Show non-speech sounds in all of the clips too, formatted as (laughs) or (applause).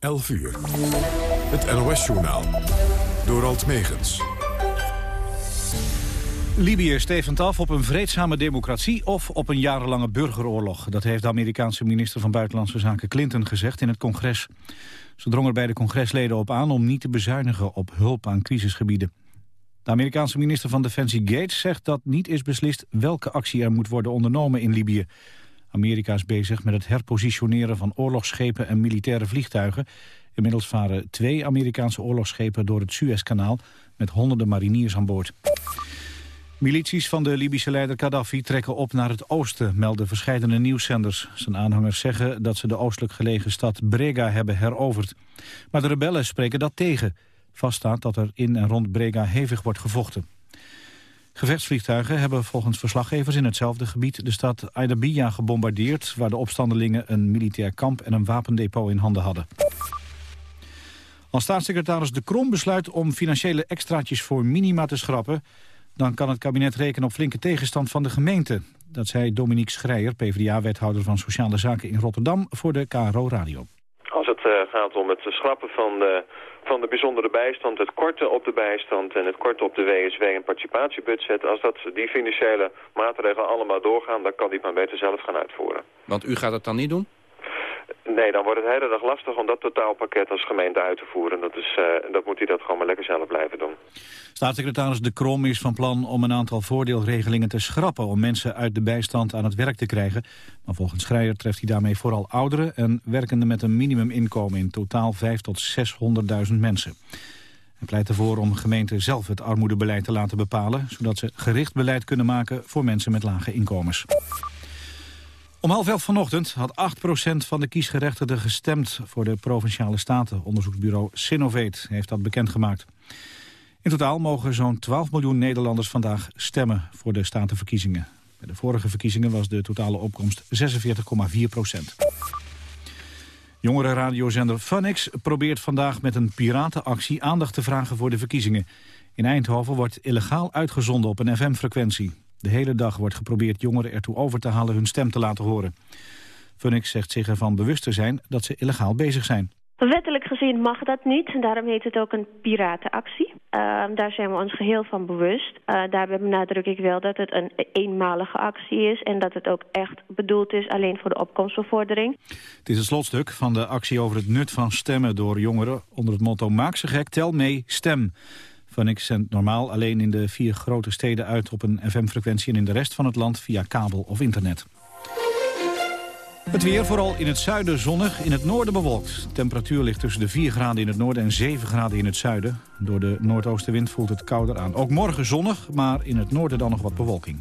11 uur. Het NOS-journaal. Door Alt Megens. Libië stevend af op een vreedzame democratie of op een jarenlange burgeroorlog. Dat heeft de Amerikaanse minister van Buitenlandse Zaken Clinton gezegd in het congres. Ze drong er bij de congresleden op aan om niet te bezuinigen op hulp aan crisisgebieden. De Amerikaanse minister van Defensie Gates zegt dat niet is beslist welke actie er moet worden ondernomen in Libië. Amerika is bezig met het herpositioneren van oorlogsschepen en militaire vliegtuigen. Inmiddels varen twee Amerikaanse oorlogsschepen door het Suezkanaal met honderden mariniers aan boord. Milities van de Libische leider Gaddafi trekken op naar het oosten, melden verschillende nieuwszenders. Zijn aanhangers zeggen dat ze de oostelijk gelegen stad Brega hebben heroverd. Maar de rebellen spreken dat tegen. Vaststaat dat er in en rond Brega hevig wordt gevochten. Gevechtsvliegtuigen hebben volgens verslaggevers in hetzelfde gebied de stad Aidabia gebombardeerd, waar de opstandelingen een militair kamp en een wapendepot in handen hadden. Als staatssecretaris De Krom besluit om financiële extraatjes voor minima te schrappen, dan kan het kabinet rekenen op flinke tegenstand van de gemeente. Dat zei Dominique Schreier, PvdA-wethouder van Sociale Zaken in Rotterdam, voor de KRO Radio. Het uh, gaat om het schrappen van de van de bijzondere bijstand, het korten op de bijstand en het korten op de WSW en participatiebudget. Als dat, die financiële maatregelen allemaal doorgaan, dan kan die maar beter zelf gaan uitvoeren. Want u gaat het dan niet doen? Nee, dan wordt het hele dag lastig om dat totaalpakket als gemeente uit te voeren. Dat, is, uh, dat moet hij dat gewoon maar lekker zelf blijven doen. Staatssecretaris De Krom is van plan om een aantal voordeelregelingen te schrappen... om mensen uit de bijstand aan het werk te krijgen. Maar volgens Schreier treft hij daarmee vooral ouderen... en werkenden met een minimuminkomen in totaal 5 tot 600.000 mensen. Hij pleit ervoor om gemeenten zelf het armoedebeleid te laten bepalen... zodat ze gericht beleid kunnen maken voor mensen met lage inkomens. Om half elf vanochtend had 8% van de kiesgerechtigden gestemd voor de Provinciale Staten. Onderzoeksbureau Sinovate heeft dat bekendgemaakt. In totaal mogen zo'n 12 miljoen Nederlanders vandaag stemmen voor de statenverkiezingen. Bij de vorige verkiezingen was de totale opkomst 46,4 procent. Jongere radiozender Funix probeert vandaag met een piratenactie aandacht te vragen voor de verkiezingen. In Eindhoven wordt illegaal uitgezonden op een FM-frequentie. De hele dag wordt geprobeerd jongeren ertoe over te halen hun stem te laten horen. Funix zegt zich ervan bewust te zijn dat ze illegaal bezig zijn. Wettelijk gezien mag dat niet. En daarom heet het ook een piratenactie. Uh, daar zijn we ons geheel van bewust. Uh, daarbij benadruk ik wel dat het een eenmalige actie is... en dat het ook echt bedoeld is alleen voor de opkomstbevordering. Het is het slotstuk van de actie over het nut van stemmen door jongeren... onder het motto Maak ze gek, tel mee, stem. Funix zendt normaal alleen in de vier grote steden uit op een FM-frequentie... en in de rest van het land via kabel of internet. Het weer, vooral in het zuiden zonnig, in het noorden bewolkt. De temperatuur ligt tussen de 4 graden in het noorden en 7 graden in het zuiden. Door de noordoostenwind voelt het kouder aan. Ook morgen zonnig, maar in het noorden dan nog wat bewolking.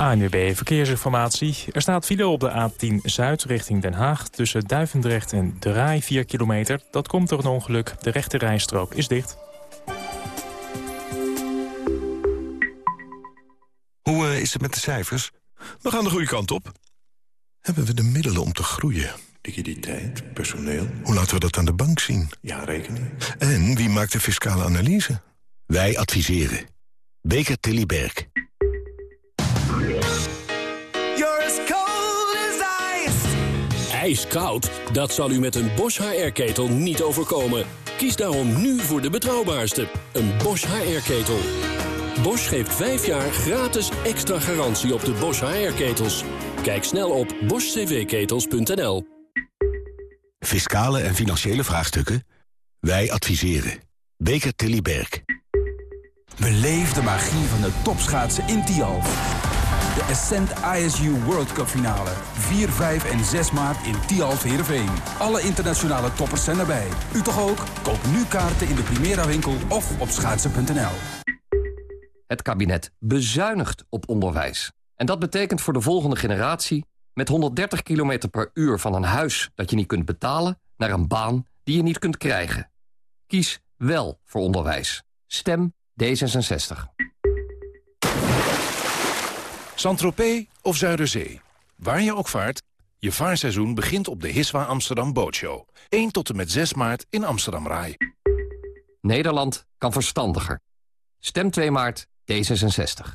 ANUB Verkeersinformatie. Er staat file op de A10 Zuid richting Den Haag... tussen Duivendrecht en De Rai 4 kilometer. Dat komt door een ongeluk. De rechte rijstrook is dicht. Hoe uh, is het met de cijfers? We gaan de goede kant op. Hebben we de middelen om te groeien? Liquiditeit, personeel. Hoe laten we dat aan de bank zien? Ja, rekening. En wie maakt de fiscale analyse? Wij adviseren. Beker Tilly Ijskoud? Dat zal u met een Bosch HR-ketel niet overkomen. Kies daarom nu voor de betrouwbaarste, een Bosch HR-ketel. Bosch geeft 5 jaar gratis extra garantie op de Bosch HR-ketels. Kijk snel op boschcvketels.nl. Fiscale en financiële vraagstukken? Wij adviseren. Beker Tilly Berg. Beleef de magie van de topschaatsen in Tialf. De Ascent ISU World Cup finale. 4, 5 en 6 maart in Tialf Heerenveen. Alle internationale toppers zijn erbij. U toch ook? Koop nu kaarten in de Primera winkel of op schaatsen.nl. Het kabinet bezuinigt op onderwijs. En dat betekent voor de volgende generatie... met 130 km per uur van een huis dat je niet kunt betalen... naar een baan die je niet kunt krijgen. Kies wel voor onderwijs. Stem D66. Saint-Tropez of Zuiderzee. Waar je ook vaart, je vaarseizoen begint op de Hiswa Amsterdam Bootshow. 1 tot en met 6 maart in Amsterdam Rai. Nederland kan verstandiger. Stem 2 maart D66.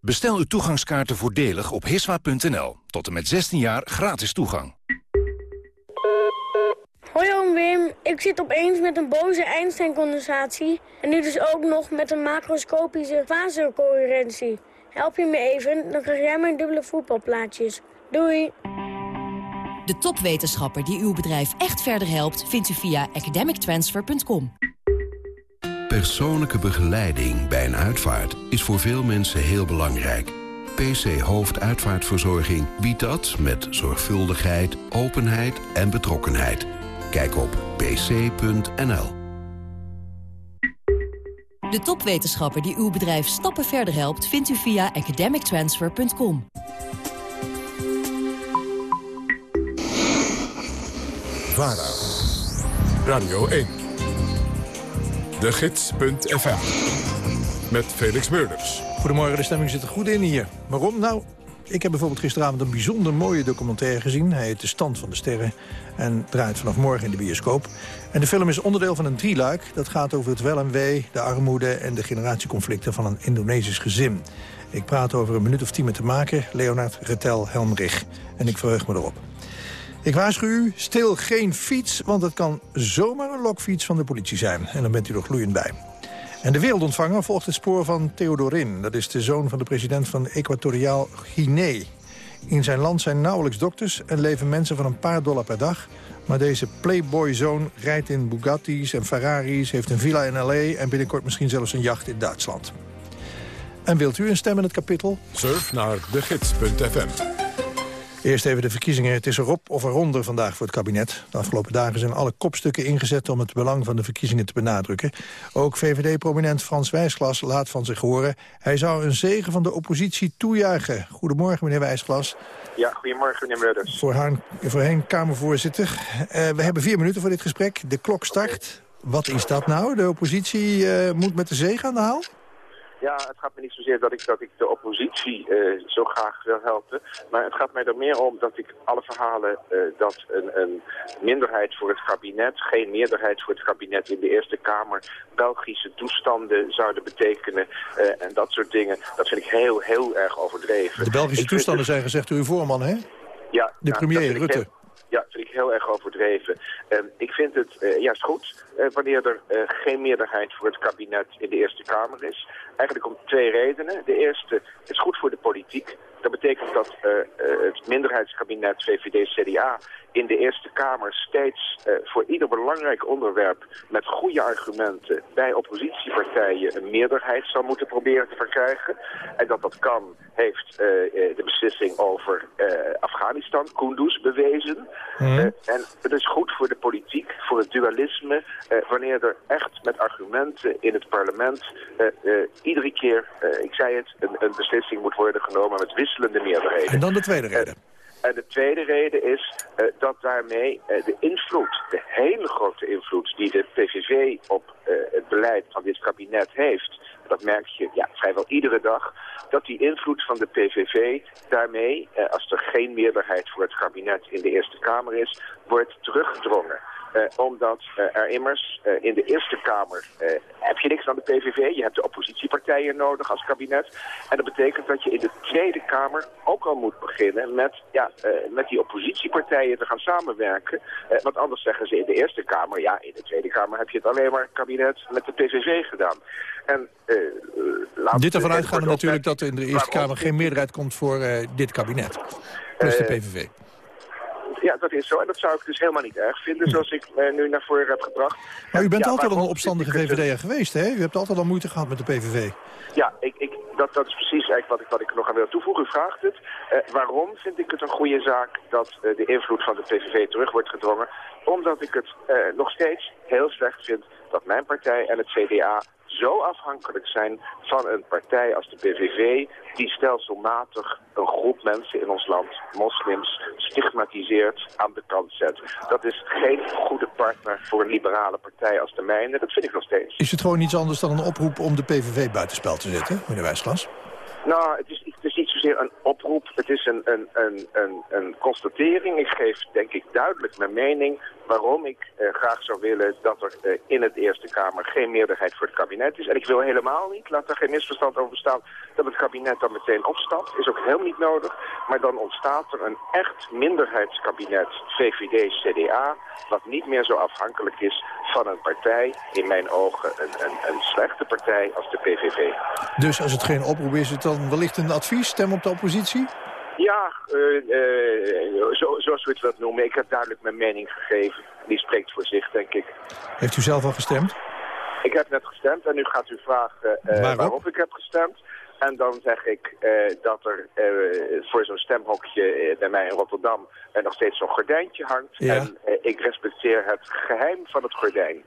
Bestel uw toegangskaarten voordelig op hiswa.nl. Tot en met 16 jaar gratis toegang. Hoi oom Wim, ik zit opeens met een boze Einstein-condensatie... en nu dus ook nog met een macroscopische fasecoherentie. Help je me even, dan krijg jij mijn dubbele voetbalplaatjes. Doei! De topwetenschapper die uw bedrijf echt verder helpt... vindt u via academictransfer.com. Persoonlijke begeleiding bij een uitvaart is voor veel mensen heel belangrijk. PC Hoofduitvaartverzorging biedt dat met zorgvuldigheid, openheid en betrokkenheid. Kijk op pc.nl. De topwetenschapper die uw bedrijf stappen verder helpt... vindt u via academictransfer.com. VARA. Radio 1. De Gids.fm. Met Felix Meurders. Goedemorgen, de stemming zit er goed in hier. Waarom? Nou, ik heb bijvoorbeeld gisteravond een bijzonder mooie documentaire gezien. Hij heet De Stand van de Sterren en draait vanaf morgen in de bioscoop. En de film is onderdeel van een drieluik. Dat gaat over het wel en wee, de armoede en de generatieconflicten van een Indonesisch gezin. Ik praat over een minuut of tien met te maken, Leonard Retel Helmrich. En ik verheug me erop. Ik waarschuw u, stil geen fiets, want het kan zomaar een lokfiets van de politie zijn. En dan bent u er gloeiend bij. En de wereldontvanger volgt het spoor van Theodorin. Dat is de zoon van de president van Equatoriaal Guinea. In zijn land zijn nauwelijks dokters en leven mensen van een paar dollar per dag. Maar deze playboy-zoon rijdt in Bugatti's en Ferraris... heeft een villa in L.A. en binnenkort misschien zelfs een jacht in Duitsland. En wilt u een stem in het kapitel? Surf naar degids.fm. Eerst even de verkiezingen. Het is erop of eronder vandaag voor het kabinet. De afgelopen dagen zijn alle kopstukken ingezet om het belang van de verkiezingen te benadrukken. Ook VVD-prominent Frans Wijsglas laat van zich horen. Hij zou een zegen van de oppositie toejuichen. Goedemorgen, meneer Wijsglas. Ja, goedemorgen, meneer Meurders. Voorheen, voorheen Kamervoorzitter. Uh, we hebben vier minuten voor dit gesprek. De klok start. Wat is dat nou? De oppositie uh, moet met de zege aan de haal? Ja, het gaat me niet zozeer dat ik, dat ik de oppositie uh, zo graag wil helpen. Maar het gaat mij er meer om dat ik alle verhalen uh, dat een, een, minderheid voor het kabinet, geen meerderheid voor het kabinet in de Eerste Kamer, Belgische toestanden zouden betekenen uh, en dat soort dingen. Dat vind ik heel, heel erg overdreven. De Belgische ik toestanden zijn gezegd door uw voorman, hè? Ja. De nou, premier Rutte. Heel, ja, dat vind ik heel erg overdreven. Uh, ik vind het uh, juist goed uh, wanneer er geen meerderheid voor het kabinet in de Eerste Kamer is. Eigenlijk om twee redenen. De eerste, is goed voor de politiek. Dat betekent dat het minderheidskabinet VVD-CDA in de Eerste Kamer steeds uh, voor ieder belangrijk onderwerp met goede argumenten bij oppositiepartijen een meerderheid zou moeten proberen te verkrijgen. En dat dat kan, heeft uh, de beslissing over uh, Afghanistan, Kunduz, bewezen. Mm. en het is goed voor de politiek, voor het dualisme, wanneer er echt met argumenten in het parlement iedere keer, ik zei het, een, een beslissing moet worden genomen met wisselende meerderheden. En dan de tweede reden. En de tweede reden is uh, dat daarmee uh, de invloed, de hele grote invloed die de PVV op uh, het beleid van dit kabinet heeft, dat merk je ja, vrijwel iedere dag, dat die invloed van de PVV daarmee, als er geen meerderheid voor het kabinet in de Eerste Kamer is, wordt teruggedrongen. Uh, omdat uh, er immers uh, in de Eerste Kamer heb je niks aan de PVV. Je hebt de oppositiepartijen nodig als kabinet. En dat betekent dat je in de Tweede Kamer ook al moet beginnen met, ja, met die oppositiepartijen te gaan samenwerken. want anders zeggen ze in de Eerste Kamer, ja, in de Tweede Kamer heb je het alleen maar kabinet met de PVV gedaan. En, dit ervan uitgaande natuurlijk dat er in de Eerste Kamer geen meerderheid komt voor dit kabinet. Plus de PVV. Ja, dat is zo. En dat zou ik dus helemaal niet erg vinden, zoals ik uh, nu naar voren heb gebracht. Maar u bent ja, altijd al een opstandige VVD'er geweest, hè? U hebt altijd al moeite gehad met de PVV. Ja, ik, ik, dat, dat is precies eigenlijk wat ik, wat ik nog aan wil toevoegen. U vraagt het. Uh, waarom vind ik het een goede zaak dat uh, de invloed van de PVV terug wordt gedrongen? Omdat ik het nog steeds heel slecht vind dat mijn partij en het CDA zo afhankelijk zijn van een partij als de PVV... die stelselmatig een groep mensen in ons land, moslims, stigmatiseert, aan de kant zet. Dat is geen goede partner voor een liberale partij als de mijne. Dat vind ik nog steeds. Is het gewoon niets anders dan een oproep om de PVV buitenspel te zetten, meneer Wijsglas? Nou, het is, het is zozeer een oproep, het is een, een, een, een, een constatering. Ik geef denk ik duidelijk mijn mening waarom ik eh, graag zou willen dat er eh, in het Eerste Kamer geen meerderheid voor het kabinet is. En ik wil helemaal niet, laat er geen misverstand over bestaan, dat het kabinet dan meteen opstapt. Is ook helemaal niet nodig. Maar dan ontstaat er een echt minderheidskabinet VVD-CDA, wat niet meer zo afhankelijk is van een partij, in mijn ogen een, een, een slechte partij als de PVV. Dus als het geen oproep is, is het dan wellicht een advies? Op de oppositie? Ja, uh, uh, zo, zoals we het dat noemen. Ik heb duidelijk mijn mening gegeven. Die spreekt voor zich, denk ik. Heeft u zelf al gestemd? Ik heb net gestemd en nu gaat u vragen uh, waarop? waarop ik heb gestemd. En dan zeg ik dat er voor zo'n stemhokje bij mij in Rotterdam nog steeds zo'n gordijntje hangt. Ja. En ik respecteer het geheim van het gordijn.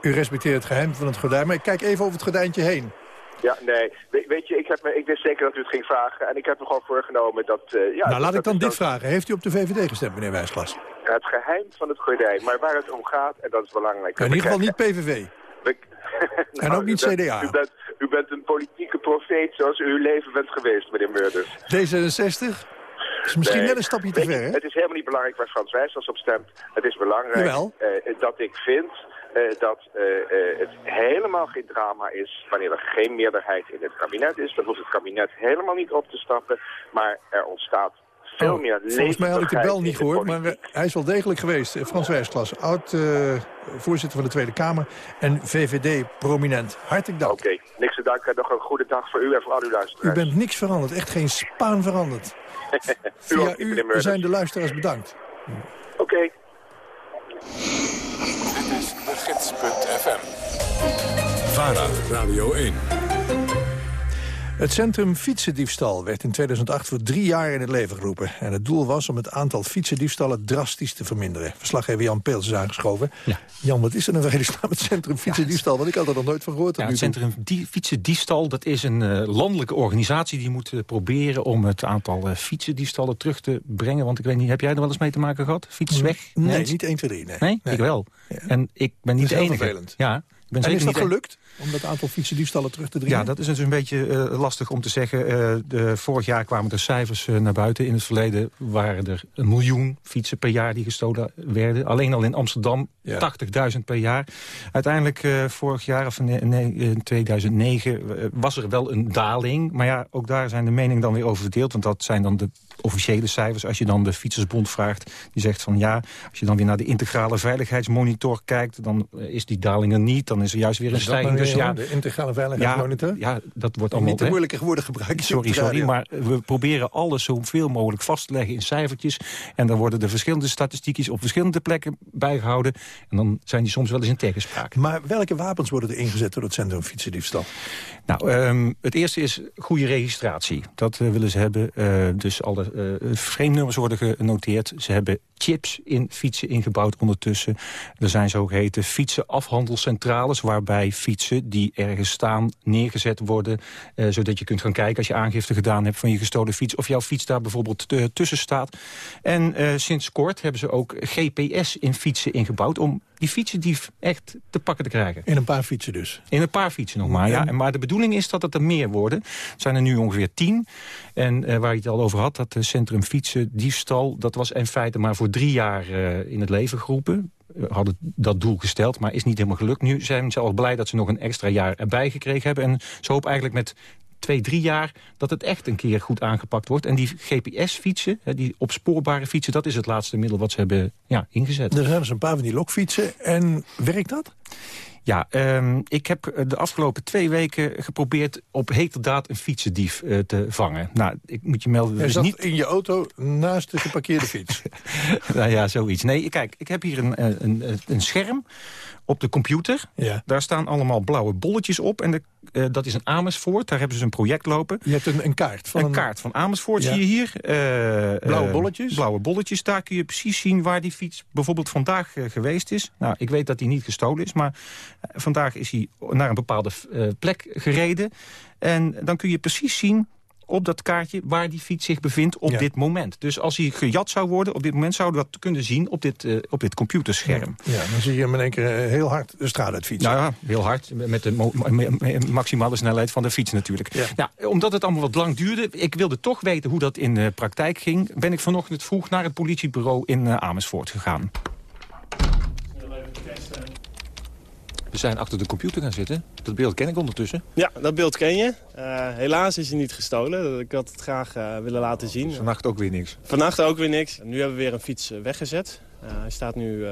U respecteert het geheim van het gordijn, maar ik kijk even over het gordijntje heen. Ja, nee. We, weet je, ik, heb me, ik wist zeker dat u het ging vragen. En ik heb me gewoon voorgenomen dat... Uh, ja, nou, laat dat, ik dan dat, dit vragen. Heeft u op de VVD gestemd, meneer Wijsglas? Het geheim van het gordijn. Maar waar het om gaat, en dat is belangrijk... in ieder geval niet PVV. We, (laughs) en ook niet u bent, CDA. U bent, u bent een politieke profeet zoals u uw leven bent geweest, meneer Meurders. D66? is misschien nee, net een stapje te ver, hè? Het is helemaal niet belangrijk waar Frans Wijsglas op stemt. Het is belangrijk uh, dat ik vind uh, dat uh, uh, het helemaal geen drama is wanneer er geen meerderheid in het kabinet is. Dan hoeft het kabinet helemaal niet op te stappen, maar er ontstaat veel oh, meer Volgens mij had ik de bel niet gehoord, maar hij is wel degelijk geweest. Frans Wijsklas, oud voorzitter van de Tweede Kamer en VVD-prominent. Hartelijk dank. Oké, okay, niks te danken. Nog een goede dag voor u en voor al uw luisteraars. U bent niks veranderd, echt geen spaan veranderd. (laughs) Via u, u zijn de luisteraars bedankt. Oké. Okay. Dit is de gids.fm. VARA, Radio 1. Het Centrum Fietsendiefstal werd in 2008 voor drie jaar in het leven geroepen. En het doel was om het aantal fietsendiefstallen drastisch te verminderen. Verslaggever Jan Peels is aangeschoven. Ja. Jan, wat is er nou vredesnaam het Centrum Fietsendiefstal? Want ik had er nog nooit van gehoord. Ja, het Centrum die, Fietsendiefstal dat is een uh, landelijke organisatie... die moet uh, proberen om het aantal uh, fietsendiefstallen terug te brengen. Want ik weet niet, heb jij er wel eens mee te maken gehad? Fiets weg? Nee, nee niet 1, 2, 3. Nee, nee? nee. ik wel. Ja. En ik ben niet dat de is enige. Vervelend. Ja, ben en is dat niet gelukt, om dat aantal fietsendiefstallen terug te dringen? Ja, dat is dus een beetje uh, lastig om te zeggen. Uh, de, vorig jaar kwamen er cijfers uh, naar buiten. In het verleden waren er een miljoen fietsen per jaar die gestolen werden. Alleen al in Amsterdam ja. 80.000 per jaar. Uiteindelijk vorig jaar, of nee, in 2009, was er wel een daling. Maar ja, ook daar zijn de meningen dan weer over verdeeld. Want dat zijn dan de officiële cijfers. Als je dan de Fietsersbond vraagt, die zegt van ja... als je dan weer naar de integrale veiligheidsmonitor kijkt... dan is die daling er niet, dan is er juist weer een stijging. Dus ja, de integrale veiligheidsmonitor? Ja, ja, dat wordt allemaal... Niet de moeilijke woorden gebruiken. Sorry, sorry, maar we proberen alles zoveel mogelijk vast te leggen in cijfertjes. En dan worden de verschillende statistiekjes op verschillende plekken bijgehouden. En dan zijn die soms wel eens in tegenspraak. Maar welke wapens worden er ingezet door het Centrum Fietsendiefstal? Nou, um, het eerste is goede registratie. Dat uh, willen ze hebben. Uh, dus alle framenummers worden genoteerd. Ze hebben chips in fietsen ingebouwd ondertussen. Er zijn zogeheten fietsenafhandelscentrales... waarbij fietsen die ergens staan neergezet worden... Uh, zodat je kunt gaan kijken als je aangifte gedaan hebt van je gestolen fiets... of jouw fiets daar bijvoorbeeld tussen staat. En uh, sinds kort hebben ze ook GPS in fietsen ingebouwd... om die fietsendief echt te pakken te krijgen. In een paar fietsen dus? In een paar fietsen nog maar, ja. En, maar de bedoeling is dat het er meer worden. Het zijn er nu ongeveer tien. En waar je het al over had, dat Centrum Fietsen Diefstal... dat was in feite maar voor drie jaar uh, in het leven geroepen. Hadden dat doel gesteld, maar is niet helemaal gelukt. Nu zijn ze al blij dat ze nog een extra jaar erbij gekregen hebben. En ze hopen eigenlijk met twee, drie jaar dat het echt een keer goed aangepakt wordt. En die GPS-fietsen, die opspoorbare fietsen... dat is het laatste middel wat ze hebben ja, ingezet. Er zijn dus een paar van die lokfietsen. En werkt dat? Ja, um, ik heb de afgelopen twee weken geprobeerd op heterdaad een fietsendief uh, te vangen. Nou, ik moet je melden... Hij dus zat niet... in je auto naast de geparkeerde fiets. (laughs) nou ja, zoiets. Nee, kijk, ik heb hier een, een, een scherm op de computer. Ja. Daar staan allemaal blauwe bolletjes op. En de, uh, dat is een Amersfoort. Daar hebben ze een project lopen. Je hebt een, een kaart van... Een, een kaart van Amersfoort ja. zie je hier. Uh, blauwe bolletjes? blauwe bolletjes. Daar kun je precies zien waar die fiets bijvoorbeeld vandaag geweest is. Nou, ik weet dat die niet gestolen is. Maar vandaag is hij naar een bepaalde plek gereden. En dan kun je precies zien op dat kaartje waar die fiets zich bevindt op dit moment. Dus als hij gejat zou worden, op dit moment zouden we dat kunnen zien op dit, uh, op dit computerscherm. Ja, dan zie je hem in één keer heel hard de straat uit fietsen. Nou ja, heel hard, met de maximale snelheid van de fiets natuurlijk. Ja. omdat het allemaal wat lang duurde, ik wilde toch weten hoe dat in de praktijk ging... ben ik vanochtend vroeg naar het politiebureau in Amersfoort gegaan. We zijn achter de computer gaan zitten. Dat beeld ken ik ondertussen. Ja, dat beeld ken je. Uh, helaas is hij niet gestolen. Ik had het graag uh, willen laten zien. Dus vannacht ook weer niks? Vannacht ook weer niks. Nu hebben we weer een fiets eh, weggezet. hij staat nu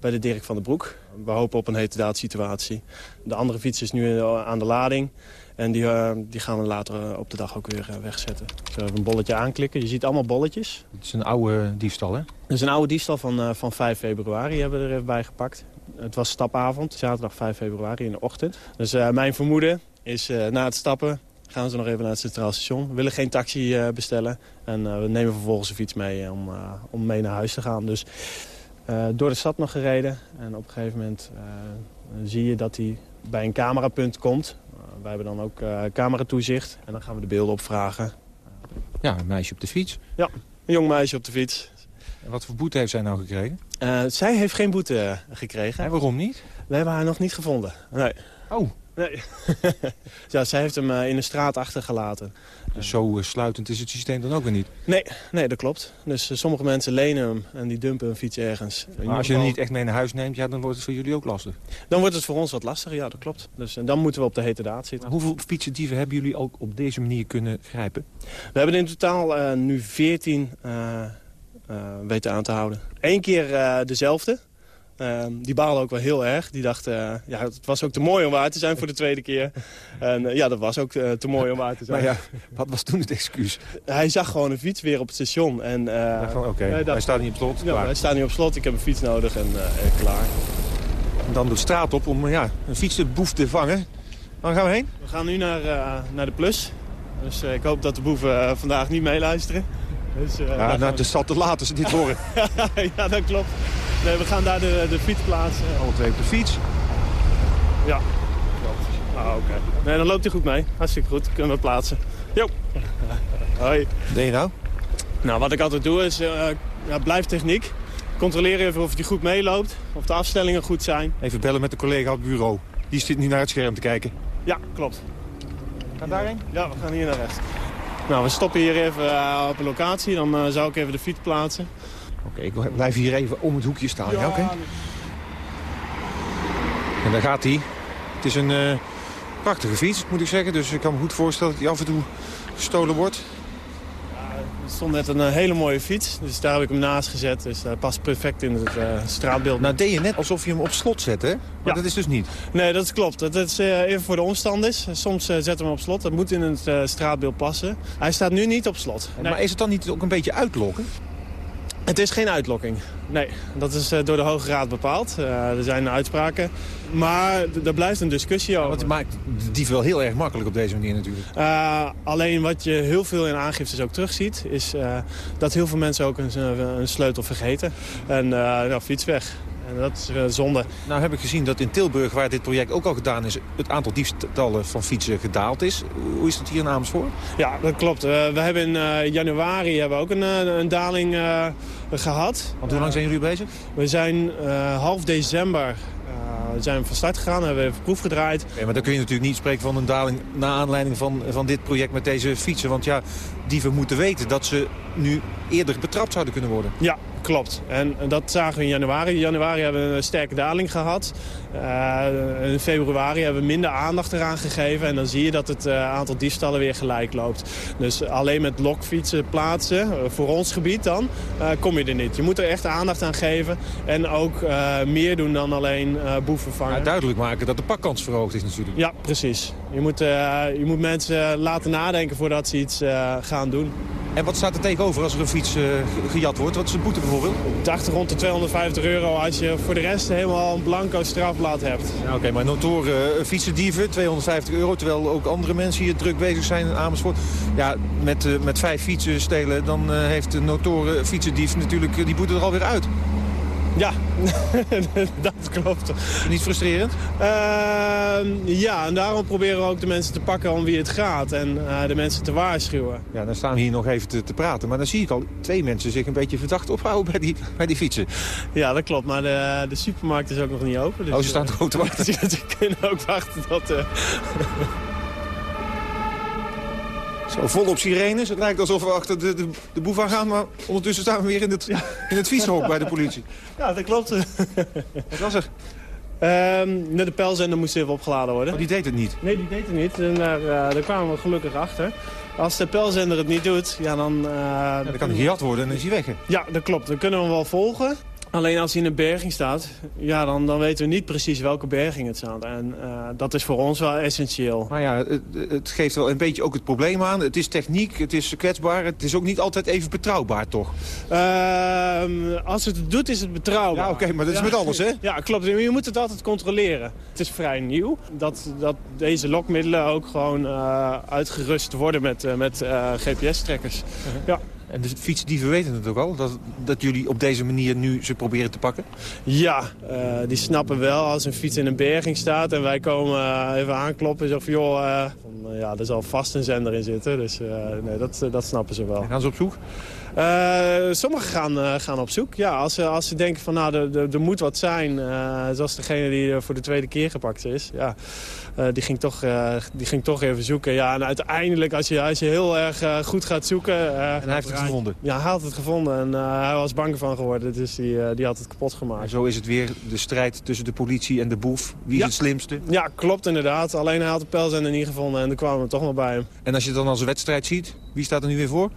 bij de Dirk van den Broek. We hopen op een heterdaad-situatie. De andere fiets is nu aan de lading. En die, die gaan we later op de dag ook weer wegzetten. Zo even een bolletje aanklikken. Je ziet allemaal bolletjes. Het is een oude diefstal, hè? Het is een oude diefstal van, van 5 februari hebben we er even bij gepakt. Het was stapavond, zaterdag 5 februari in de ochtend. Dus uh, mijn vermoeden is uh, na het stappen gaan ze nog even naar het Centraal Station. We willen geen taxi uh, bestellen. En we nemen vervolgens de fiets mee om, om mee naar huis te gaan. Dus door de stad nog gereden. En op een gegeven moment zie je dat hij bij een camerapunt komt. wij hebben dan ook cameratoezicht. En dan gaan we de beelden opvragen. Ja, een meisje op de fiets. Ja, een jong meisje op de fiets. En wat voor boete heeft zij nou gekregen? Uh, zij heeft geen boete eh, gekregen. En waarom niet? We hebben haar nog niet gevonden. Nee. Oh. Nee. (laughs) ja, zij heeft hem uh, in de straat achtergelaten. Dus zo sluitend is het systeem dan ook weer niet? Nee, nee dat klopt. Dus sommige mensen lenen hem en die dumpen een fiets ergens. Maar als je hem niet echt mee naar huis neemt, ja, dan wordt het voor jullie ook lastig? Dan wordt het voor ons wat lastiger, ja, dat klopt. Dus en dan moeten we op de hete daad zitten. Maar hoeveel fietsendieven hebben jullie ook op deze manier kunnen grijpen? We hebben in totaal nu 14 uh, weten aan te houden. Eén keer uh, dezelfde. Uh, die baalde ook wel heel erg. Die dacht, uh, ja, het was ook te mooi om waar te zijn voor de tweede keer. En uh, ja, dat was ook te mooi om waar te zijn. Maar ja, wat was toen het excuus? Hij zag gewoon een fiets weer op het station. En, oké, okay. hij staat niet op slot. Ja, hij staat niet op slot, ik heb een fiets nodig en, en klaar. En dan de straat op om ja, een fietsenboef te vangen. Waar gaan we heen? We gaan nu naar, naar de Plus. Dus ik hoop dat de boeven vandaag niet meeluisteren. Dus, uh, ja, nou, het is al te laat als ze dit horen. (laughs) ja, dat klopt. Nee, we gaan daar de, de fiets plaatsen. Alle twee op de fiets? Ja, klopt. Ah, oké. Okay. Nee, dan loopt hij goed mee. Hartstikke goed. Kunnen we plaatsen. Jo. (laughs) Hoi. Wat deed je nou? Nou, wat ik altijd doe is, uh, ja, blijf techniek. Controleer even of hij goed meeloopt. Of de afstellingen goed zijn. Even bellen met de collega op het bureau. Die zit nu naar het scherm te kijken. Ja, klopt. Gaan daarheen? Ja, we gaan hier naar rechts. Nou, we stoppen hier even uh, op een locatie. Dan uh, zou ik even de fiets plaatsen. Oké, okay, ik blijf hier even om het hoekje staan. Ja, ja oké. Okay. En daar gaat hij. Het is een uh, prachtige fiets, moet ik zeggen. Dus ik kan me goed voorstellen dat hij af en toe gestolen wordt. Stond net een hele mooie fiets, dus daar heb ik hem naast gezet. Dus dat past perfect in het uh, straatbeeld. Nou deed je net alsof je hem op slot zet, hè? Maar ja. dat is dus niet? Nee, dat klopt. Dat is uh, even voor de omstanders. Soms uh, zetten we hem op slot. Dat moet in het straatbeeld passen. Hij staat nu niet op slot. Nee. Maar is het dan niet ook een beetje uitlokken? Het is geen uitlokking. Nee, dat is door de Hoge Raad bepaald. er zijn uitspraken. Maar er blijft een discussie over. Ja, want het maakt dief wel heel erg makkelijk op deze manier natuurlijk. Uh, alleen wat je heel veel in aangiftes ook terugziet... is uh, dat heel veel mensen ook een, een sleutel vergeten. En uh, nou, fiets weg. En dat is zonde. Nou heb ik gezien dat in Tilburg, waar dit project ook al gedaan is... het aantal diefstallen van fietsen gedaald is. Hoe is dat hier in Amersfoort? Ja, dat klopt. we hebben in januari hebben we ook een, een daling gehad. Want hoe lang zijn jullie bezig? We zijn half december we zijn van start gegaan, hebben we even proef gedraaid. Ja, maar dan kun je natuurlijk niet spreken van een daling... na aanleiding van, van dit project met deze fietsen. Want ja, dieven moeten weten dat ze nu eerder betrapt zouden kunnen worden. Ja, klopt. En dat zagen we in januari. In januari hebben we een sterke daling gehad. Uh, in februari hebben we minder aandacht eraan gegeven. En dan zie je dat het uh, aantal diefstallen weer gelijk loopt. Dus alleen met lokfietsen plaatsen, uh, voor ons gebied dan, kom je er niet. Je moet er echt aandacht aan geven. En ook meer doen dan alleen boeven vangen. Ja, duidelijk maken dat de pakkans verhoogd is natuurlijk. Ja, precies. Je moet, je moet mensen laten nadenken voordat ze iets gaan doen. En wat staat er tegenover als er een fiets gejat wordt? Wat is de boete bijvoorbeeld? dacht rond de 250 euro als je voor de rest helemaal een blanco strafblad hebt. Ja, Oké, maar notoren uh, fietsendieven, 250 euro. Terwijl ook andere mensen hier druk bezig zijn in Amersfoort. Ja, met, uh, met vijf fietsen stelen, dan heeft de notoren fietsendief natuurlijk die boete er alweer uit. Ja, (laughs) dat klopt. Niet frustrerend? Ehm, ja, en daarom proberen we ook de mensen te pakken om wie het gaat. En eh, de mensen te waarschuwen. Ja, dan staan we hier nog even te, te, praten. Maar dan zie ik al twee mensen zich een beetje verdacht ophouden bij die, bij die fietsen. Ja, dat klopt. Maar de, de supermarkt is ook nog niet open. Dus, oh, ze staan toch ook te wachten? (laughs) ze kunnen ook wachten tot... Uh... (laughs) Zo volop sirenes. Het lijkt alsof we achter de, de, de boef aan gaan. Maar ondertussen staan we weer in het, ja. in het fietshok bij de politie. Ja, dat klopt. Wat was er? Um, de pijlzender moest even opgeladen worden. Oh, die deed het niet? Nee, die deed het niet. En daar, uh, daar kwamen we gelukkig achter. Als de pijlzender het niet doet, ja dan... Uh, ja, dan kan hij gejat worden en dan is hij weg. Hè? Ja, dat klopt. Dan kunnen we hem wel volgen. Alleen als hij in een berging staat, ja, dan, dan weten we niet precies welke berging het staat. En uh, dat is voor ons wel essentieel. Maar ja, het, het, geeft wel een beetje ook het probleem aan. Het is techniek, het is kwetsbaar. Het is ook niet altijd even betrouwbaar, toch? Uh, als het het doet, is het betrouwbaar. Ja, oké, okay, maar dat is ja. met alles, hè? (laughs) Ja, klopt. Je moet het altijd controleren. Het is vrij nieuw dat, dat deze lokmiddelen ook gewoon uh, uitgerust worden met, uh, met GPS-trekkers. -huh. Ja. En de fietsdieven weten het ook al, dat, dat jullie op deze manier nu ze proberen te pakken? Ja, uh, die snappen wel als een fiets in een berging staat en wij komen uh, even aankloppen en zeggen van joh, uh, van, ja, er zal vast een zender in zitten. Dus nee, dat, dat snappen ze wel. En gaan ze op zoek? Sommigen gaan, gaan op zoek. Ja, als, ze, als ze denken van nou, er moet wat zijn. Zoals degene die voor de tweede keer gepakt is. Ja, die, ging toch, die ging toch even zoeken. Ja, en uiteindelijk als je, als je heel erg goed gaat zoeken... en hij heeft het gevonden? Ja, hij had het gevonden. En hij was bang van geworden. Dus die, die had het kapot gemaakt. En zo is het weer de strijd tussen de politie en de boef. Wie ja. is het slimste? Ja, klopt inderdaad. Alleen hij had de pijlzender niet gevonden. En dan kwamen we toch nog bij hem. En als je het dan als wedstrijd ziet, wie staat er nu weer voor?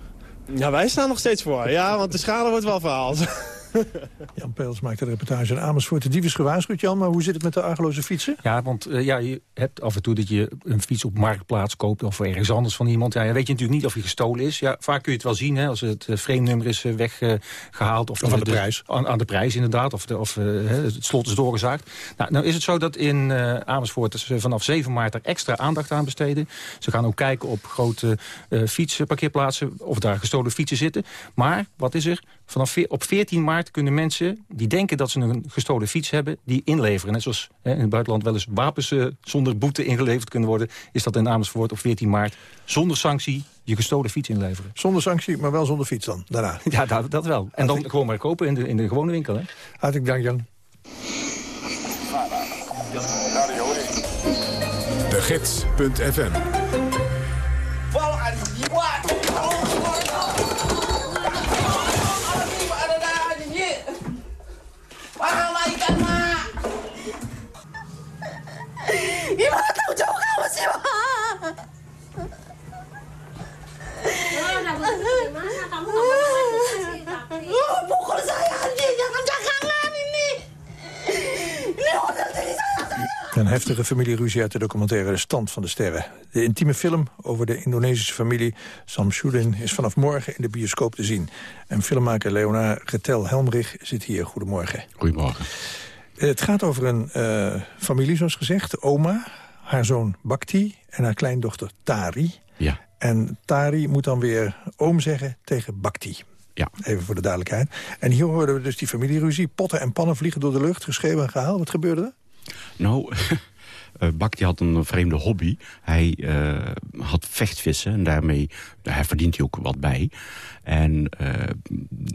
Ja, wij staan nog steeds voor. Ja, want de schade wordt wel verhaald. (laughs) (laughs) Jan Peels maakt de reportage in Amersfoort. De dief is gewaarschuwd, Jan, maar hoe zit het met de argeloze fietsen? Ja, want uh, ja, je hebt af en toe dat je een fiets op marktplaats koopt... of ergens anders van iemand. Ja, je weet je natuurlijk niet of hij gestolen is. Ja, vaak kun je het wel zien, hè, als het frame-nummer is uh, weggehaald. Of, of aan de, de, prijs. Aan, aan, de prijs, inderdaad. Of, de, of het slot is doorgezaakt. Nou, nou is het zo dat in Amersfoort ze vanaf 7 maart er extra aandacht aan besteden. Ze gaan ook kijken op grote fietsparkeerplaatsen... of daar gestolen fietsen zitten. Maar, wat is er? Vanaf op 14 maart kunnen mensen die denken dat ze een gestolen fiets hebben... die inleveren. Net zoals hè, in het buitenland wel eens wapens uh, zonder boete ingeleverd kunnen worden... is dat in Amersfoort op 14 maart zonder sanctie je gestolen fiets inleveren. Zonder sanctie, maar wel zonder fiets dan, daarna? (laughs) Ja, dat, dat wel. En dan gewoon maar kopen in de, in de gewone winkel. Hè? Hartelijk dank, Jan. De Gids.fm Een heftige familieruzie uit de documentaire De Stand van de Sterren. De intieme film over de Indonesische familie Samsudin... is vanaf morgen in de bioscoop te zien. En filmmaker Leonard Getel Helmrich zit hier. Goedemorgen. Goedemorgen. Het gaat over een uh, familie, zoals gezegd. Oma, haar zoon Bhakti en haar kleindochter Tari. Ja. En Tari moet dan weer oom zeggen tegen Bhakti. Ja. Even voor de duidelijkheid. En hier hoorden we dus die familieruzie. Potten en pannen vliegen door de lucht, geschreven en gehaald. Wat gebeurde er? Nou, (laughs) uh, Bakti had een vreemde hobby. Hij uh, had vechtvissen en daarmee hij verdient hij ook wat bij. En uh,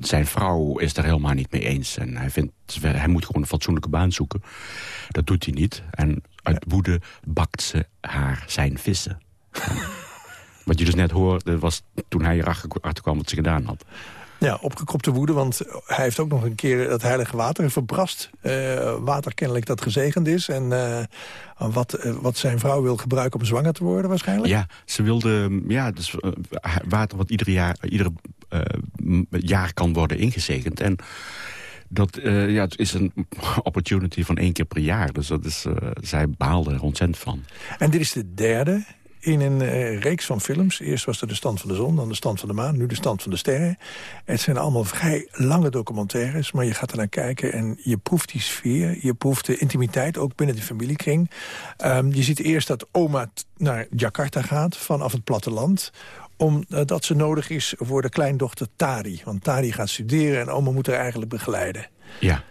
zijn vrouw is daar helemaal niet mee eens. En hij vindt, hij moet gewoon een fatsoenlijke baan zoeken. Dat doet hij niet. En uit woede bakt ze haar zijn vissen. (laughs) wat je dus net hoorde, was toen hij erachter kwam wat ze gedaan had. Ja, opgekropte woede, want hij heeft ook nog een keer het heilige water verbrast. Uh, water kennelijk dat gezegend is. En uh, wat, uh, wat zijn vrouw wil gebruiken om zwanger te worden waarschijnlijk? Ja, ze wilde ja, dus, water wat ieder jaar, ieder jaar kan worden ingezegend. En dat ja, het is een opportunity van één keer per jaar. Dus dat is, zij baalde er ontzettend van. En dit is de derde in een uh, reeks van films. Eerst was er de stand van de zon, dan de stand van de maan, nu de stand van de sterren. Het zijn allemaal vrij lange documentaires, maar je gaat er naar kijken... en je proeft die sfeer, je proeft de intimiteit, ook binnen de familiekring. Um, je ziet eerst dat oma naar Jakarta gaat, vanaf het platteland omdat ze nodig is voor de kleindochter Tari. Want Tari gaat studeren en oma moet haar eigenlijk begeleiden. Ja.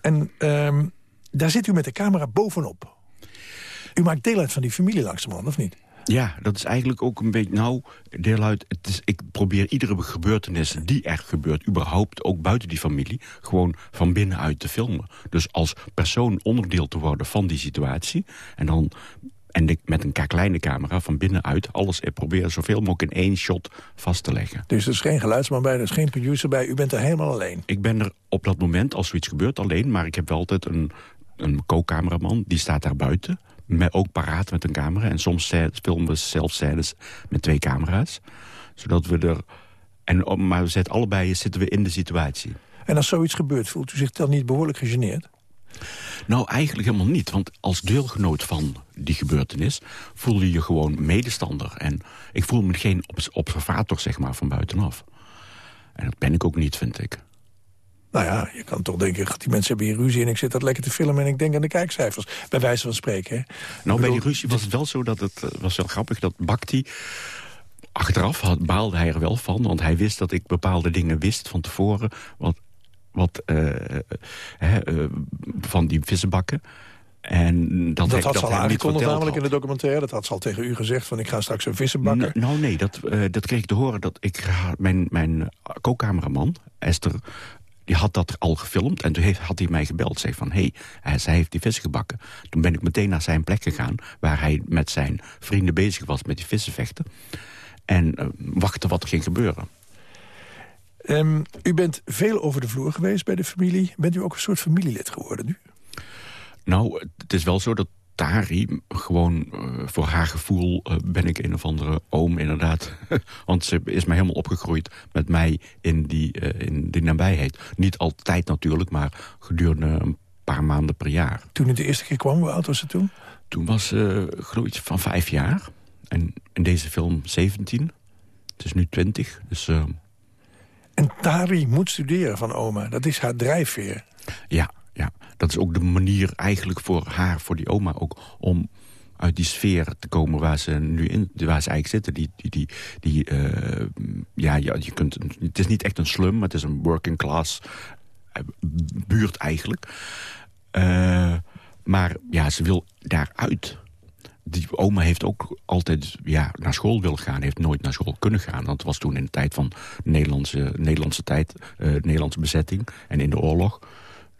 En ehm, daar zit u met de camera bovenop. U maakt deel uit van die familie langzamerhand, of niet? Ja, dat is eigenlijk ook een beetje... Nou, deel uit... Het is, ik probeer iedere gebeurtenis die er gebeurt... überhaupt ook buiten die familie... gewoon van binnenuit te filmen. Dus als persoon onderdeel te worden van die situatie... en dan en ik met een kleine camera van binnenuit alles proberen zoveel mogelijk in één shot vast te leggen. Dus er is geen geluidsman bij, er is geen producer bij. U bent er helemaal alleen? Ik ben er op dat moment, als zoiets gebeurt, alleen. Maar ik heb wel altijd een, een co-cameraman, die staat daar buiten. Met, ook paraat met een camera. En soms filmen we zelfs scènes met twee camera's. Zodat we er... En, maar we zitten allebei zitten we in de situatie. En als zoiets gebeurt, voelt u zich dan niet behoorlijk gegeneerd? Nou, eigenlijk helemaal niet. Want als deelgenoot van die gebeurtenis voel je je gewoon medestander. En ik voel me geen observator, zeg maar, van buitenaf. En dat ben ik ook niet, vind ik. Nou ja, je kan toch denken, die mensen hebben hier ruzie... en ik zit dat lekker te filmen en ik denk aan de kijkcijfers. Bij wijze van spreken, hè? Nou, bij die ruzie was het wel zo dat het uh, was wel grappig... dat Bakti achteraf had, baalde hij er wel van. Want hij wist dat ik bepaalde dingen wist van tevoren. Want wat uh, uh, van die vissenbakken. En dat, dat had ze al aangekondigd namelijk in de documentaire. Dat had ze al tegen u gezegd, van ik ga straks een vissen bakken. nou nee, dat, uh, dat kreeg ik te horen. dat ik Mijn, mijn co-cameraman, Esther, die had dat al gefilmd. En toen heeft, had hij mij gebeld. Zei van, hé, hey, zij heeft die vissen gebakken. Toen ben ik meteen naar zijn plek gegaan... waar hij met zijn vrienden bezig was met die vissenvechten. En uh, wachten wat er ging gebeuren. Um, u bent veel over de vloer geweest bij de familie. Bent u ook een soort familielid geworden nu? Nou, het is wel zo dat Tari, gewoon uh, voor haar gevoel uh, ben ik een of andere oom inderdaad. (laughs) Want ze is mij helemaal opgegroeid met mij in die, uh, in die nabijheid. Niet altijd natuurlijk, maar gedurende een paar maanden per jaar. Toen u de eerste keer kwam, hoe oud was ze toen? Toen was ze geloof ik van vijf jaar. En in deze film 17. Het is nu 20, dus... En Tari moet studeren van oma. Dat is haar drijfveer. Ja, ja, dat is ook de manier eigenlijk voor haar, voor die oma ook... om uit die sfeer te komen waar ze nu in, waar ze eigenlijk zitten. Die, die, die, die uh, ja, ja, je kunt, het is niet echt een slum, maar het is een working class buurt eigenlijk. Uh, maar ja, ze wil daaruit die oma heeft ook altijd ja, naar school willen gaan. Heeft nooit naar school kunnen gaan. Dat was toen in de tijd van Nederlandse, Nederlandse tijd, Nederlandse bezetting en in de oorlog.